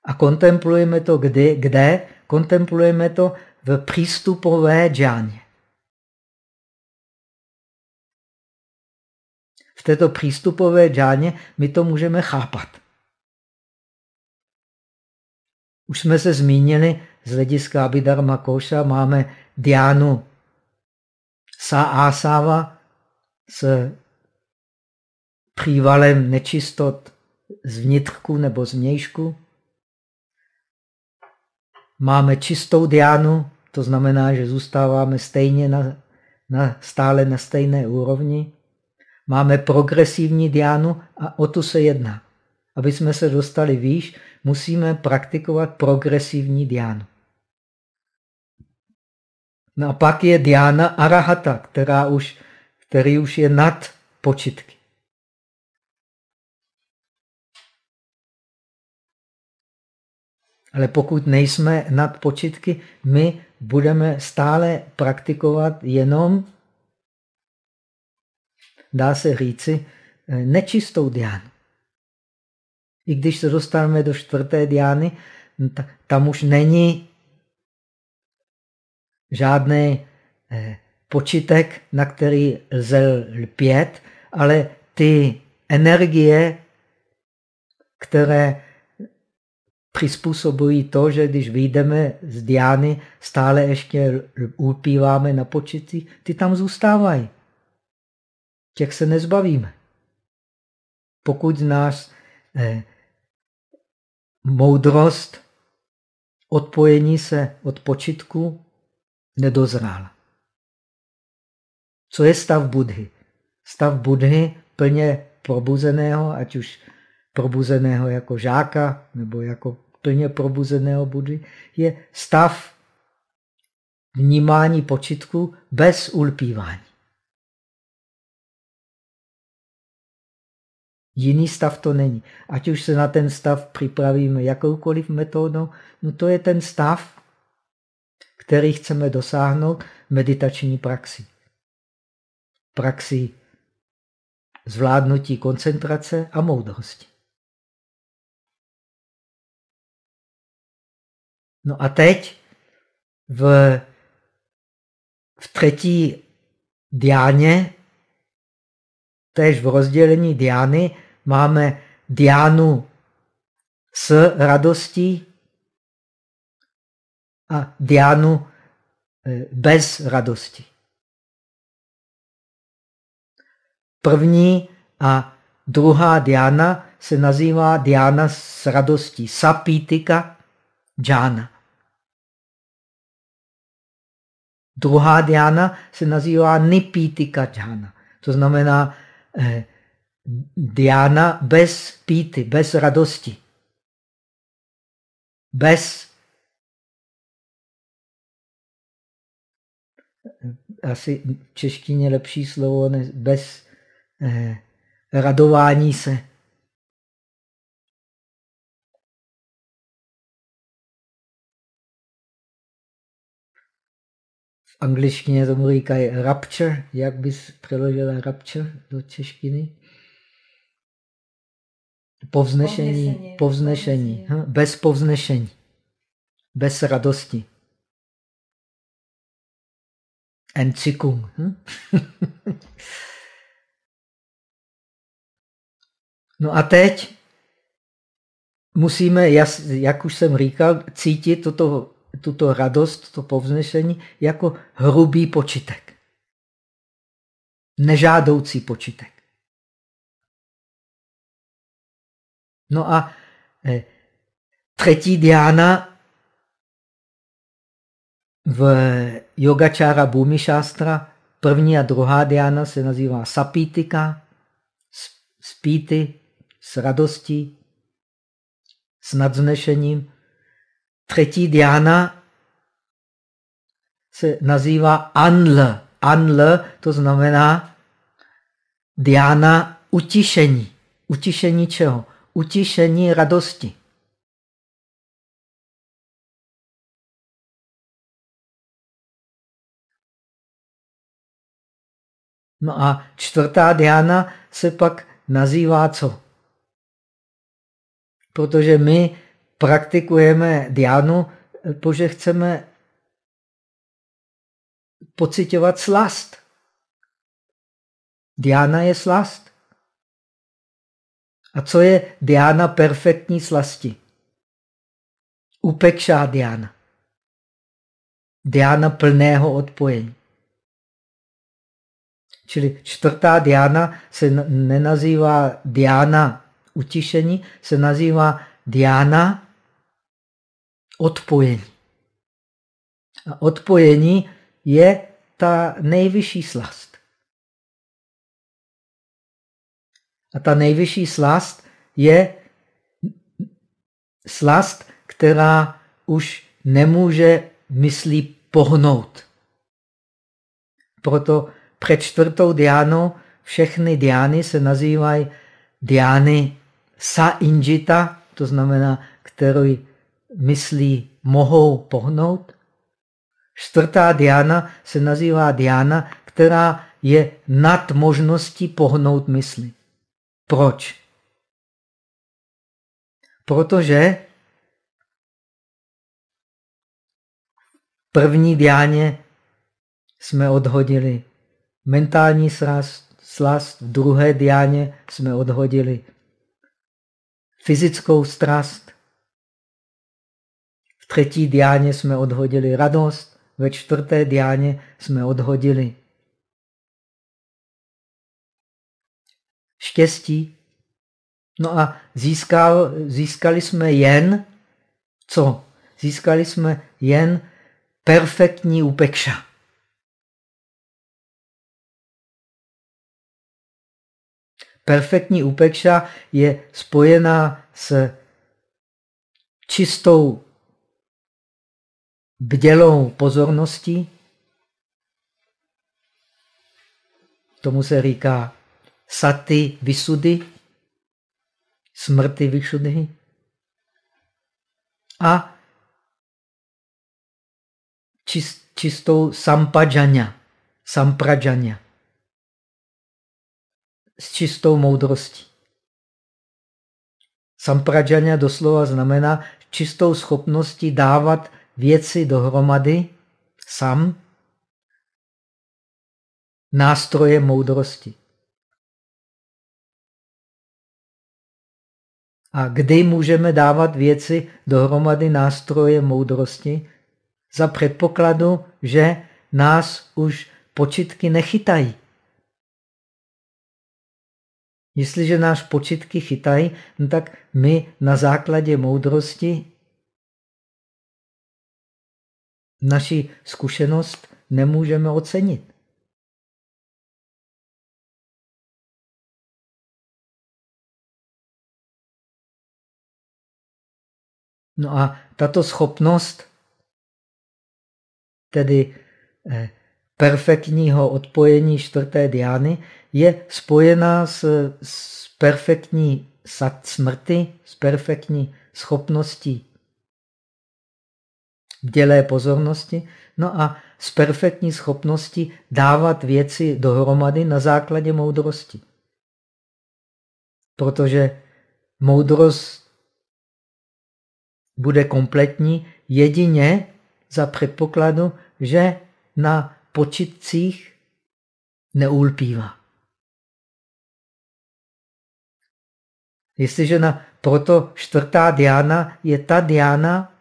A kontemplujeme to kde? kde? Kontemplujeme to v přístupové džáně. V této přístupové džáně my to můžeme chápat. Už jsme se zmínili, z hlediska Abhidharma Koša máme diánu Sa Asava s přívalem nečistot z vnitřku nebo z vnějšku. Máme čistou diánu, to znamená, že zůstáváme stejně na, na, stále na stejné úrovni. Máme progresivní diánu a o tu se jedná. Aby jsme se dostali výš, musíme praktikovat progresivní diánu. No a pak je diána arahata, která už, který už je nad počitky. Ale pokud nejsme nad počitky, my budeme stále praktikovat jenom dá se říci, eh, nečistou diánu. I když se dostaneme do čtvrté diány, tam už není žádný eh, počitek, na který lze lpět, ale ty energie, které přizpůsobují to, že když vyjdeme z diány, stále ještě ulpíváme na počití, ty tam zůstávají těch se nezbavíme. Pokud nás eh, moudrost odpojení se od počitku nedozrála. Co je stav Budhy? Stav Budhy plně probuzeného, ať už probuzeného jako žáka nebo jako plně probuzeného Budhy, je stav vnímání počitku bez ulpívání. Jiný stav to není. Ať už se na ten stav připravíme jakoukoliv metodou, no to je ten stav, který chceme dosáhnout meditační praxi. Praxi zvládnutí koncentrace a moudrosti. No a teď v, v třetí diáně, též v rozdělení diány, máme diánu s radostí a diánu e, bez radosti. První a druhá diána se nazývá diána s radostí, sapítika džána. Druhá diána se nazývá nipítika džána. To znamená eh, Diana bez píty, bez radosti. Bez asi v češtině lepší slovo, ne, bez eh, radování se. V angličtině tomu říkají rapture. Jak bys přeložila rapture do češtiny? Povznešení, povznešení, povznešení. Hm? bez povznešení. bez radosti. Encikung. Hm? <laughs> no a teď musíme, jak už jsem říkal, cítit tuto, tuto radost, to povznešení jako hrubý počitek. Nežádoucí počitek. No a eh, třetí diána v yogačára Bhumi Shastra první a druhá diána se nazývá sapítika, spíty s radostí, s nadznešením. Třetí diána se nazývá anl. Anl to znamená diána utišení. Utišení čeho? Utišení radosti. No a čtvrtá diána se pak nazývá co? Protože my praktikujeme diánu, protože chceme pocitovat slast. Diána je slast. A co je diána perfektní slasti? Upekšá diána. Diána plného odpojení. Čili čtvrtá diána se nenazývá diána utišení, se nazývá diána odpojení. A odpojení je ta nejvyšší slast. A ta nejvyšší slast je slast, která už nemůže myslí pohnout. Proto před čtvrtou diánou všechny diány se nazývají diány sa injita, to znamená, který myslí mohou pohnout. Čtvrtá diána se nazývá diána, která je nad možností pohnout mysli. Proč? Protože první diáně jsme odhodili mentální slast, slast, v druhé diáně jsme odhodili fyzickou strast, v třetí diáně jsme odhodili radost, ve čtvrté diáně jsme odhodili štěstí. No a získal, získali jsme jen co? Získali jsme jen perfektní upekša. Perfektní upekša je spojená s čistou bdělou pozorností. Tomu se říká saty vysudy, smrti vyšudy. A čistou sampajanya, samprajanya s čistou moudrostí. Samprajanya doslova znamená čistou schopností dávat věci dohromady sam nástroje moudrosti. A kdy můžeme dávat věci dohromady nástroje moudrosti? Za předpokladu, že nás už počitky nechytají. Jestliže náš počitky chytají, no tak my na základě moudrosti naši zkušenost nemůžeme ocenit. No a tato schopnost, tedy eh, perfektního odpojení čtvrté diány, je spojená s, s perfektní sat smrti, s perfektní schopností dělé pozornosti, no a s perfektní schopností dávat věci dohromady na základě moudrosti. Protože moudrost bude kompletní, jedině za předpokladu, že na počitcích neulpívá. Jestliže na, proto čtvrtá diána je ta diána,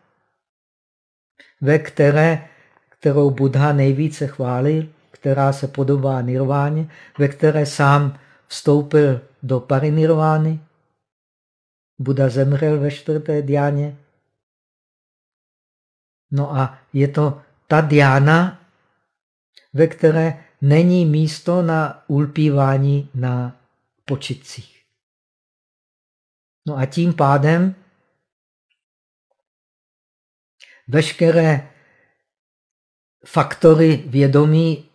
ve které, kterou Buddha nejvíce chválil, která se podobá nirváně, ve které sám vstoupil do parinirvány. Buddha zemřel ve čtvrté diáně. No a je to ta diána, ve které není místo na ulpívání na počitcích. No a tím pádem veškeré faktory vědomí,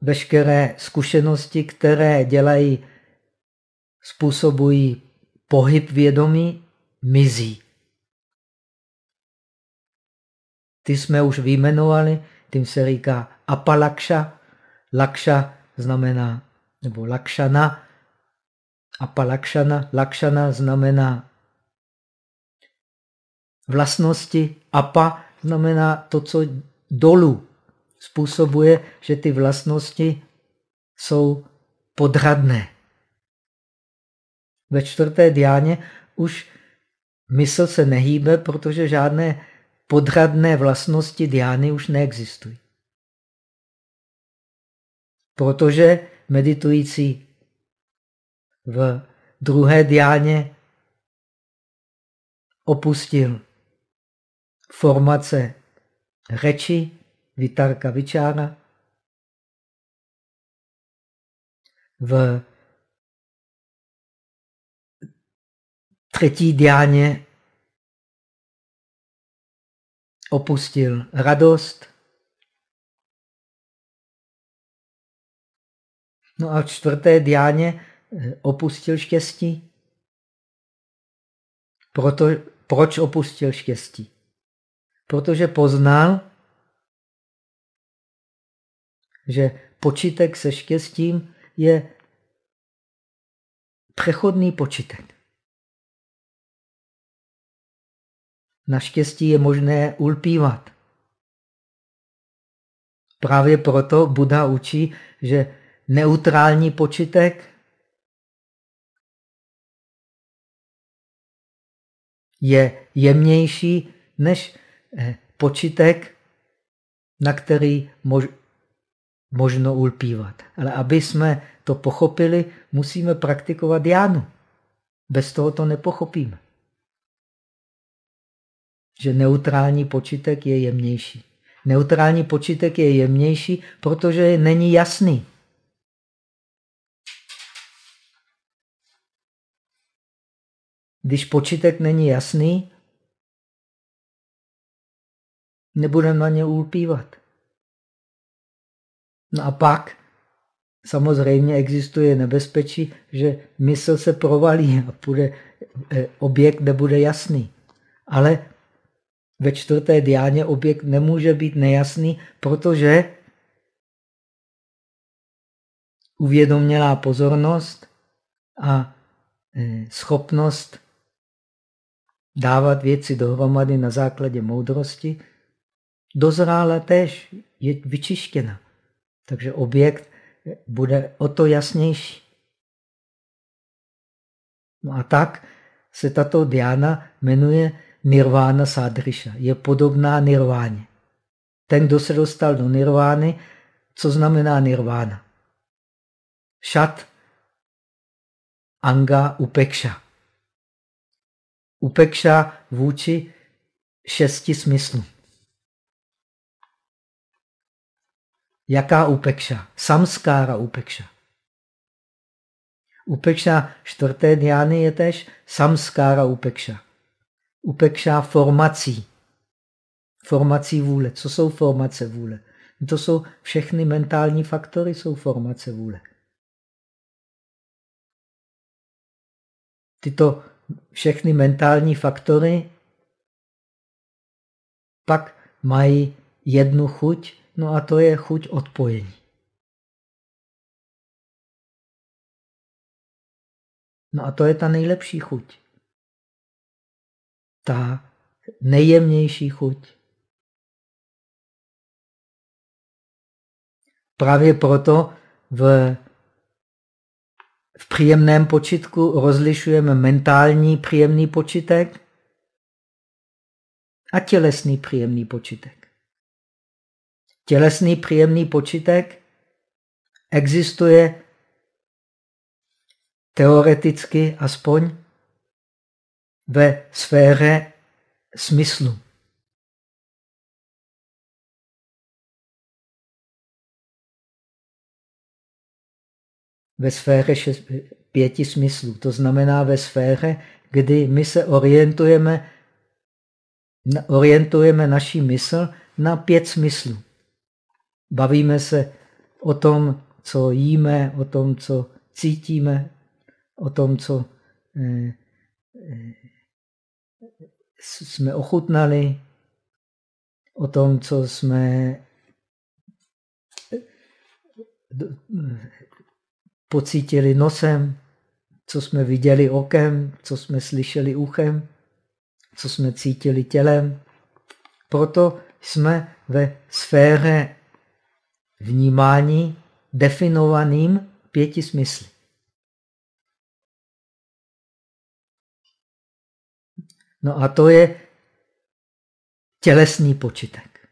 veškeré zkušenosti, které dělají, způsobují pohyb vědomí, mizí. Ty jsme už vyjmenovali, tím se říká apalakša. Lakša znamená, nebo lakšana, apalakšana, lakšana znamená vlastnosti, apa znamená to, co dolů způsobuje, že ty vlastnosti jsou podradné. Ve čtvrté diáně už mysl se nehýbe, protože žádné podradné vlastnosti diány už neexistují. Protože meditující v druhé diáně opustil formace řeči, vitarka vyčára, v třetí diáně opustil radost. No a v čtvrté diáně eh, opustil štěstí. Proto, proč opustil štěstí? Protože poznal, že počitek se štěstím je přechodný počitek. Naštěstí je možné ulpívat. Právě proto Buddha učí, že neutrální počitek je jemnější než eh, počitek, na který mož, možno ulpívat. Ale aby jsme to pochopili, musíme praktikovat jánu. Bez toho to nepochopíme že neutrální počítek je jemnější. Neutrální počítek je jemnější, protože není jasný. Když počítek není jasný, nebudeme na ně ulpívat. No a pak samozřejmě existuje nebezpečí, že mysl se provalí a bude, eh, objekt nebude jasný. Ale ve čtvrté diáně objekt nemůže být nejasný, protože uvědomělá pozornost a e, schopnost dávat věci dohromady na základě moudrosti dozrála též, je vyčištěna. Takže objekt bude o to jasnější. No a tak se tato diána jmenuje nirvána sádryša. Je podobná nirváně. Ten, kdo se dostal do nirvány, co znamená nirvána? Šat, anga, upekša. Upekša vůči šesti smyslům. Jaká upekša? Samskára upekša. Upekša čtvrté dňány je tež samskára upekša upekšá formací. Formací vůle. Co jsou formace vůle? To jsou všechny mentální faktory, jsou formace vůle. Tyto všechny mentální faktory pak mají jednu chuť, no a to je chuť odpojení. No a to je ta nejlepší chuť ta nejjemnější chuť. Právě proto v, v příjemném počitku rozlišujeme mentální příjemný počitek a tělesný příjemný počitek. Tělesný příjemný počitek existuje teoreticky aspoň ve sféře smyslu. Ve sféře šest, pěti smyslů. To znamená ve sféře, kdy my se orientujeme, orientujeme naší mysl na pět smyslů. Bavíme se o tom, co jíme, o tom, co cítíme, o tom, co eh, eh, jsme ochutnali, o tom, co jsme pocítili nosem, co jsme viděli okem, co jsme slyšeli uchem, co jsme cítili tělem. Proto jsme ve sféře vnímání definovaným pěti smysly. No a to je tělesný počitek.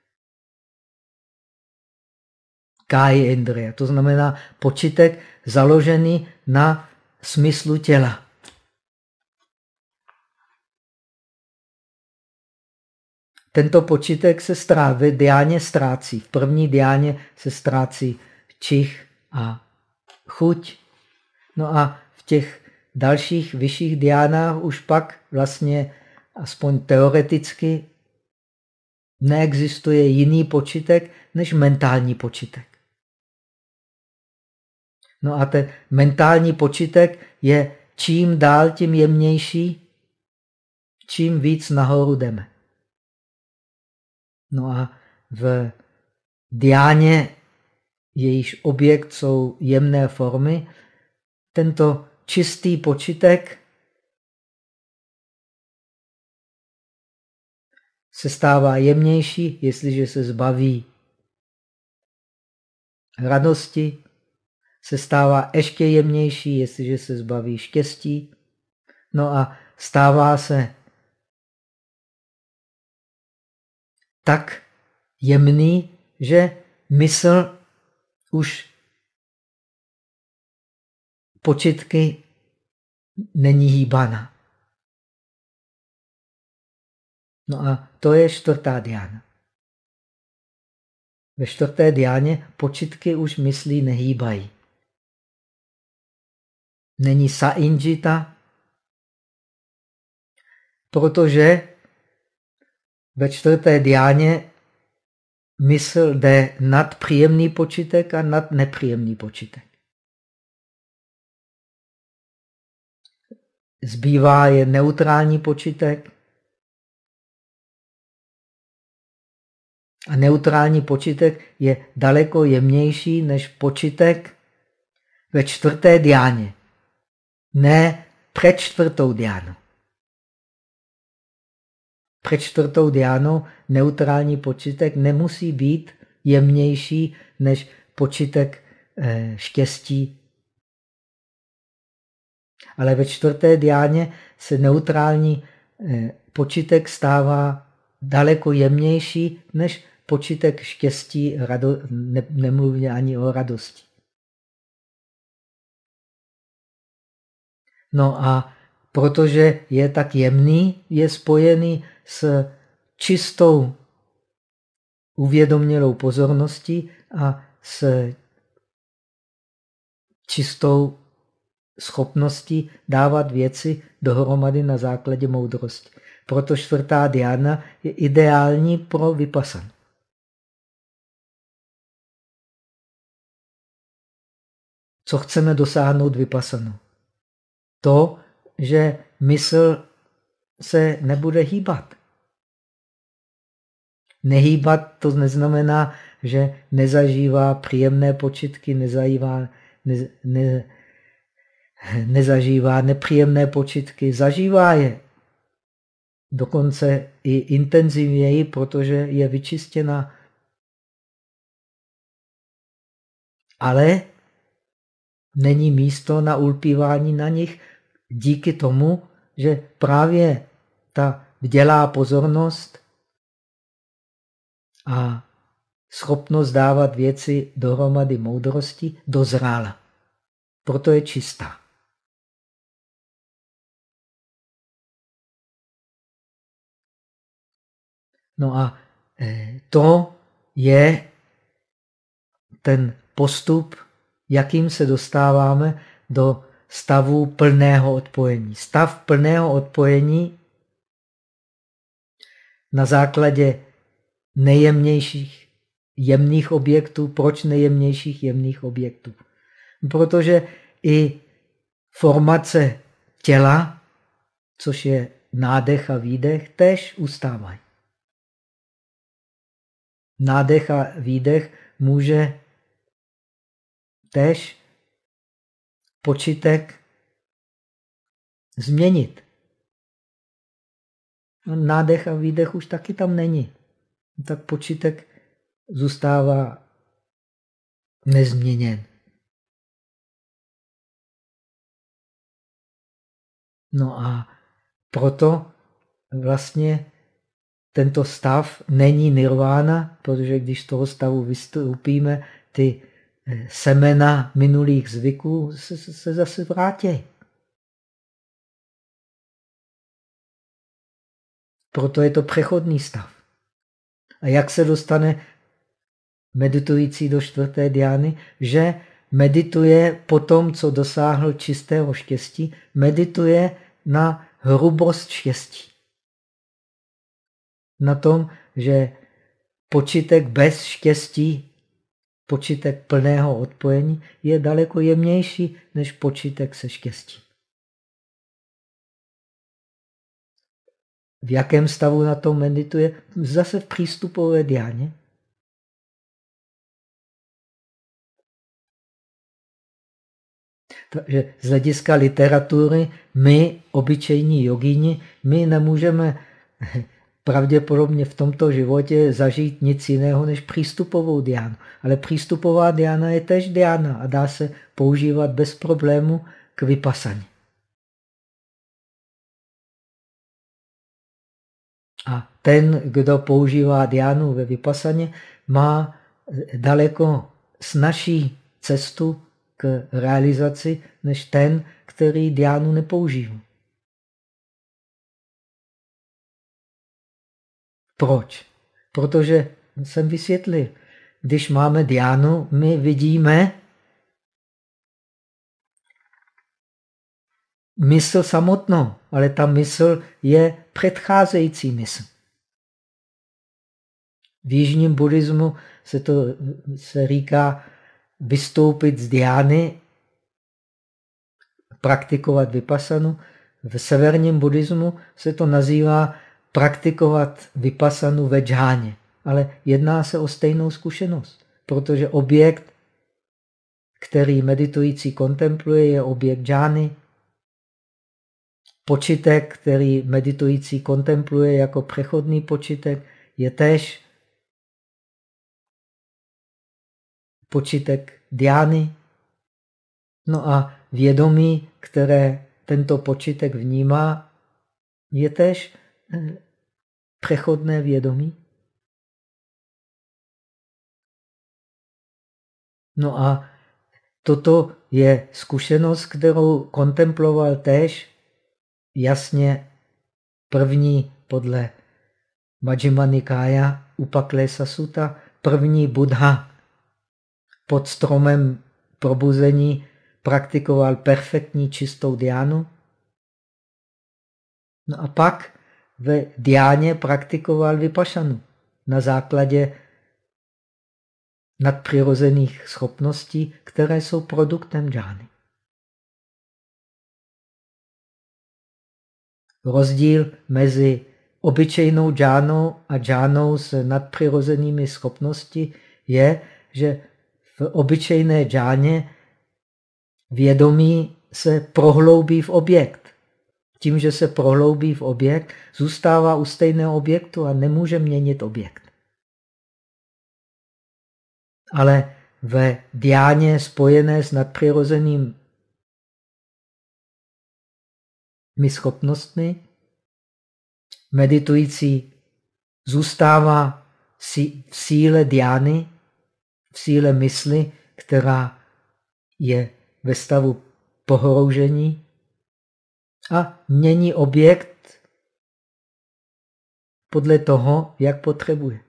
Káji Indria. To znamená počitek založený na smyslu těla. Tento počítek se strá, v diáně ztrácí. V první diáně se ztrácí čich a chuť. No a v těch dalších vyšších diánách už pak vlastně aspoň teoreticky neexistuje jiný počítek než mentální počítek. No a ten mentální počítek je čím dál tím jemnější, čím víc nahoru jdeme. No a v diáně, jejíž objekt jsou jemné formy, tento čistý počítek se stává jemnější, jestliže se zbaví radosti, se stává ještě jemnější, jestliže se zbaví štěstí. No a stává se tak jemný, že mysl už počitky není hýbana. No a to je čtvrtá diána. Ve čtvrté diáně počitky už myslí nehýbají. Není sainjita, protože ve čtvrté diáně mysl jde nad příjemný počítek a nad nepříjemný počítek. Zbývá je neutrální počítek a neutrální počítek je daleko jemnější než počítek ve čtvrté diáně, ne před čtvrtou diánou. Před čtvrtou diánou neutrální počítek nemusí být jemnější než počítek eh, štěstí. Ale ve čtvrté diáně se neutrální eh, počítek stává daleko jemnější než počítek štěstí, rado, ne, nemluvně ani o radosti. No a protože je tak jemný, je spojený s čistou uvědomělou pozorností a s čistou schopností dávat věci dohromady na základě moudrosti. Proto čtvrtá diana je ideální pro vypasan. Co chceme dosáhnout vypasanou? To, že mysl se nebude hýbat. Nehýbat to neznamená, že nezažívá příjemné počitky, nezažívá, ne, ne, nezažívá nepříjemné počitky, zažívá je. dokonce i intenzivněji, protože je vyčištěna. Ale není místo na ulpívání na nich díky tomu, že právě ta vdělá pozornost a schopnost dávat věci dohromady moudrosti dozrála. Proto je čistá. No a eh, to je ten postup, jakým se dostáváme do stavu plného odpojení. Stav plného odpojení na základě nejjemnějších jemných objektů. Proč nejjemnějších jemných objektů? Protože i formace těla, což je nádech a výdech, tež ustávají. Nádech a výdech může tež počitek změnit. Nádech a výdech už taky tam není. Tak počitek zůstává nezměněn. No a proto vlastně tento stav není nirvána, protože když z toho stavu vystoupíme, ty semena minulých zvyků se, se zase vrátí. Proto je to přechodný stav. A jak se dostane meditující do čtvrté diány? Že medituje po tom, co dosáhl čistého štěstí, medituje na hrubost štěstí na tom, že počitek bez štěstí, počitek plného odpojení, je daleko jemnější než počitek se štěstím. V jakém stavu na to medituje? Zase v přístupové diáně. Takže z hlediska literatury my, obyčejní jogíni, my nemůžeme pravděpodobně v tomto životě zažít nic jiného než přístupovou diánu. Ale přístupová diána je tež diána a dá se používat bez problému k vypasaní. A ten, kdo používá diánu ve vypasaně, má daleko snažší cestu k realizaci, než ten, který diánu nepoužívá. Proč? Protože jsem vysvětlil, když máme diánu, my vidíme mysl samotnou, ale ta mysl je předcházející mysl. V jižním buddhismu se to se říká vystoupit z diány, praktikovat vypasanu. V severním buddhismu se to nazývá praktikovat vypasanu ve džáně. Ale jedná se o stejnou zkušenost, protože objekt, který meditující kontempluje, je objekt džány. Počitek, který meditující kontempluje jako přechodný počitek, je též počitek diány. No a vědomí, které tento počitek vnímá, je též přechodné vědomí? No a toto je zkušenost, kterou kontemploval též jasně první podle Majjima Nikaya Upaklesa Sutta, první Buddha pod stromem probuzení praktikoval perfektní čistou diánu. No a pak v diáně praktikoval vypašanu na základě nadpřirozených schopností, které jsou produktem džány. Rozdíl mezi obyčejnou džánou a džánou s nadpřirozenými schopnosti je, že v obyčejné džáně vědomí se prohloubí v objekt Tím, že se prohloubí v objekt, zůstává u stejného objektu a nemůže měnit objekt. Ale ve diáně spojené s nadpřirozenými schopnostmi, meditující zůstává v síle diány, v síle mysli, která je ve stavu pohroužení a mění objekt podle toho, jak potřebuje.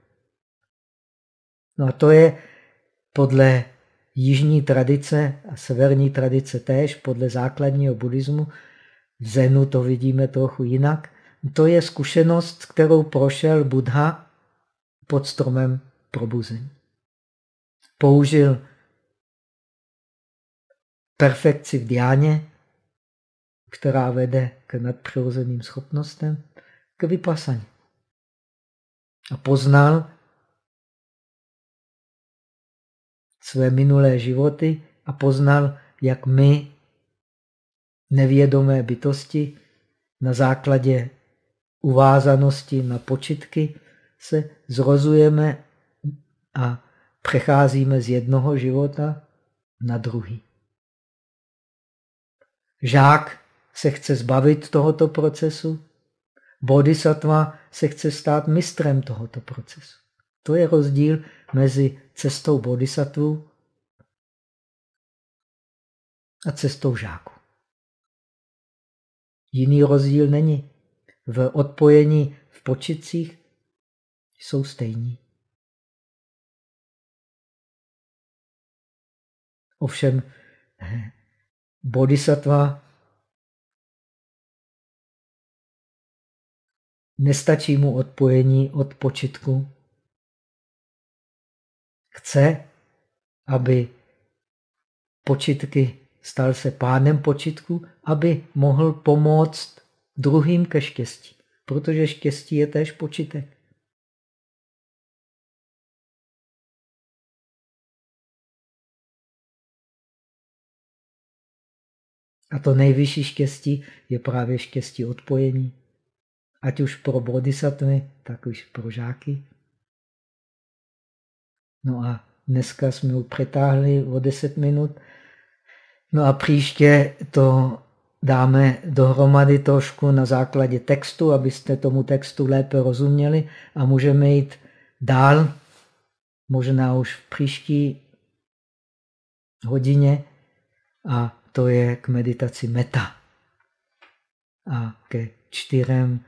No a to je podle jižní tradice a severní tradice též, podle základního buddhismu, v Zenu to vidíme trochu jinak, to je zkušenost, kterou prošel Buddha pod stromem probuzení. Použil perfekci v diáně, která vede k nadpřirozeným schopnostem, k vypasaní. A poznal své minulé životy a poznal, jak my, nevědomé bytosti, na základě uvázanosti na počitky se zrozujeme a přecházíme z jednoho života na druhý. Žák se chce zbavit tohoto procesu, bodhisattva se chce stát mistrem tohoto procesu. To je rozdíl mezi cestou bodhisattvu a cestou žáku. Jiný rozdíl není. V odpojení v počitcích jsou stejní. Ovšem, bodhisattva nestačí mu odpojení od počitku. Chce, aby počitky stal se pánem počitku, aby mohl pomoct druhým ke štěstí. Protože štěstí je též počitek. A to nejvyšší štěstí je právě štěstí odpojení. Ať už pro bodhisattvy, tak už pro žáky. No a dneska jsme ho přetáhli o 10 minut. No a příště to dáme dohromady trošku na základě textu, abyste tomu textu lépe rozuměli a můžeme jít dál, možná už v příští hodině a to je k meditaci meta a ke čtyřem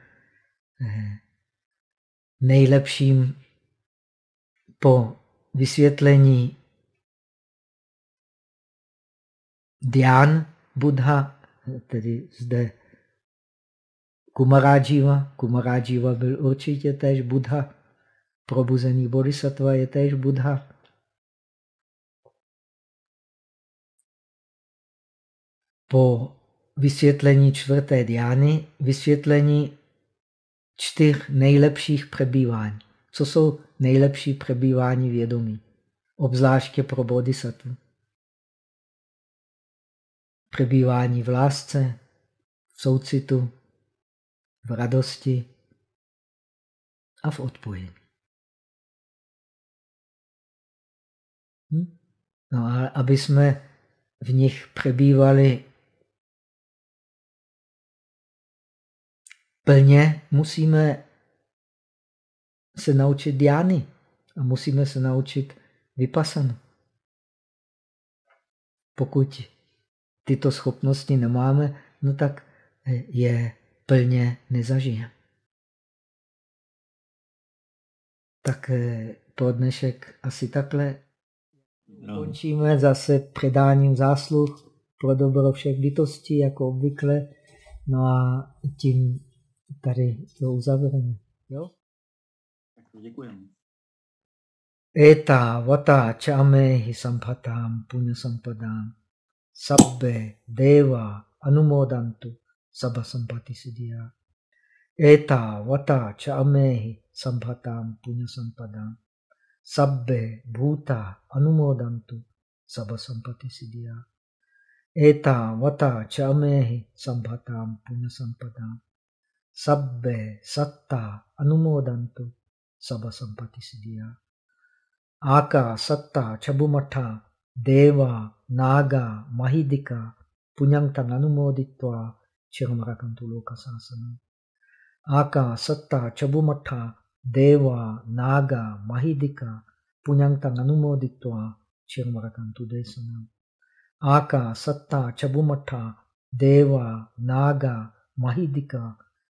nejlepším po vysvětlení Dian Buddha, tedy zde Kumarajiva. Kumarajiva byl určitě též Buddha. Probuzený bodhisattva je též Buddha. Po vysvětlení čtvrté diány, vysvětlení čtyř nejlepších přebývání. Co jsou nejlepší přebývání vědomí? Obzvláště pro bodhisattva přebývání v lásce, v soucitu, v radosti a v odpojení. Hm? No a aby jsme v nich přebývali plně, musíme se naučit diány a musíme se naučit vypasanu. Pokud tyto schopnosti nemáme, no tak eh, je plně nezažijeme. Tak eh, pro dnešek asi takhle. No. Končíme zase předáním zásluh pro dobro všech bytostí, jako obvykle. No a tím tady to uzavřeme. Jo? Tak děkujeme. Eta vata čame sampatam punya sampadam sabbe deva anumodantu sabha sampati siddhya. Eta vata cha amehi sambhatam punya sampadam. Sabbe bhuta anumodantu sabha sampati siddhya. Eta vata chamehi sambhatam punya sampadam. ಸಬ್ಬೆ, ಸತ್ತ, ಅನುಮೋದಂತು ಸಭ ಸಂಪತಿ ಸಿದಿಯ. ಆಕ, ಸತ್ತ, ಚಬುಮಠ, ದೇವ, ನಾಗ, ಮಹಿದಿಕ ಪುಣ್ಯಂತನ ಅನುಮೋದಿತ್ವ ಚಿರಮರಕಂತು ಲೋಕಸಾಸನ. ಆಕ, ಸತ್ತ, ಚಬುಮಠ, ದೇವ, ನಾಗ, ಮಹಿದಿಕ ಪುಣ್ಯಂತನ ಅನುಮೋದಿತ್ವ ಚಿರಮರಕಂತು ದೇಸನ. ಆಕ, ಸತ್ತ, ಚಬುಮಠ, ದೇವ, ನಾಗ, ಮಹಿದಿಕ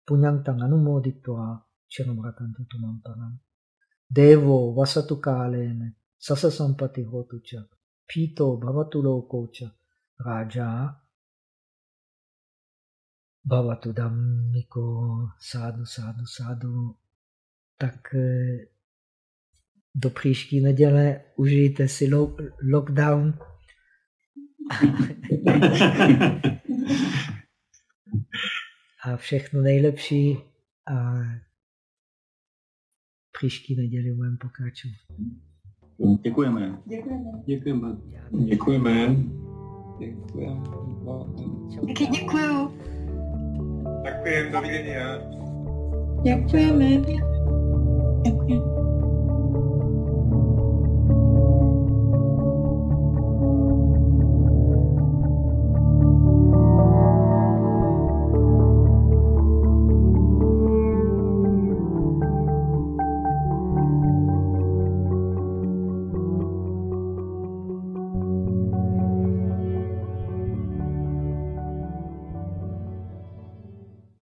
punyantang anumoditva chiramarakantu tumantanam. Devo vasatu kalene sasa sampati hotu cha pito bhavatu loko cha raja bhavatu dhammiko sádu, sádu, sádu. Tak do příští neděle užijte si lo lockdown. A všechno nejlepší a příští neděli budeme pokračovat. Děkujeme. Děkujeme. Děkujeme. Děkujeme. Děkujeme. Taky děkuju. Děkujeme, dovidění. Děkujeme. Děkujeme.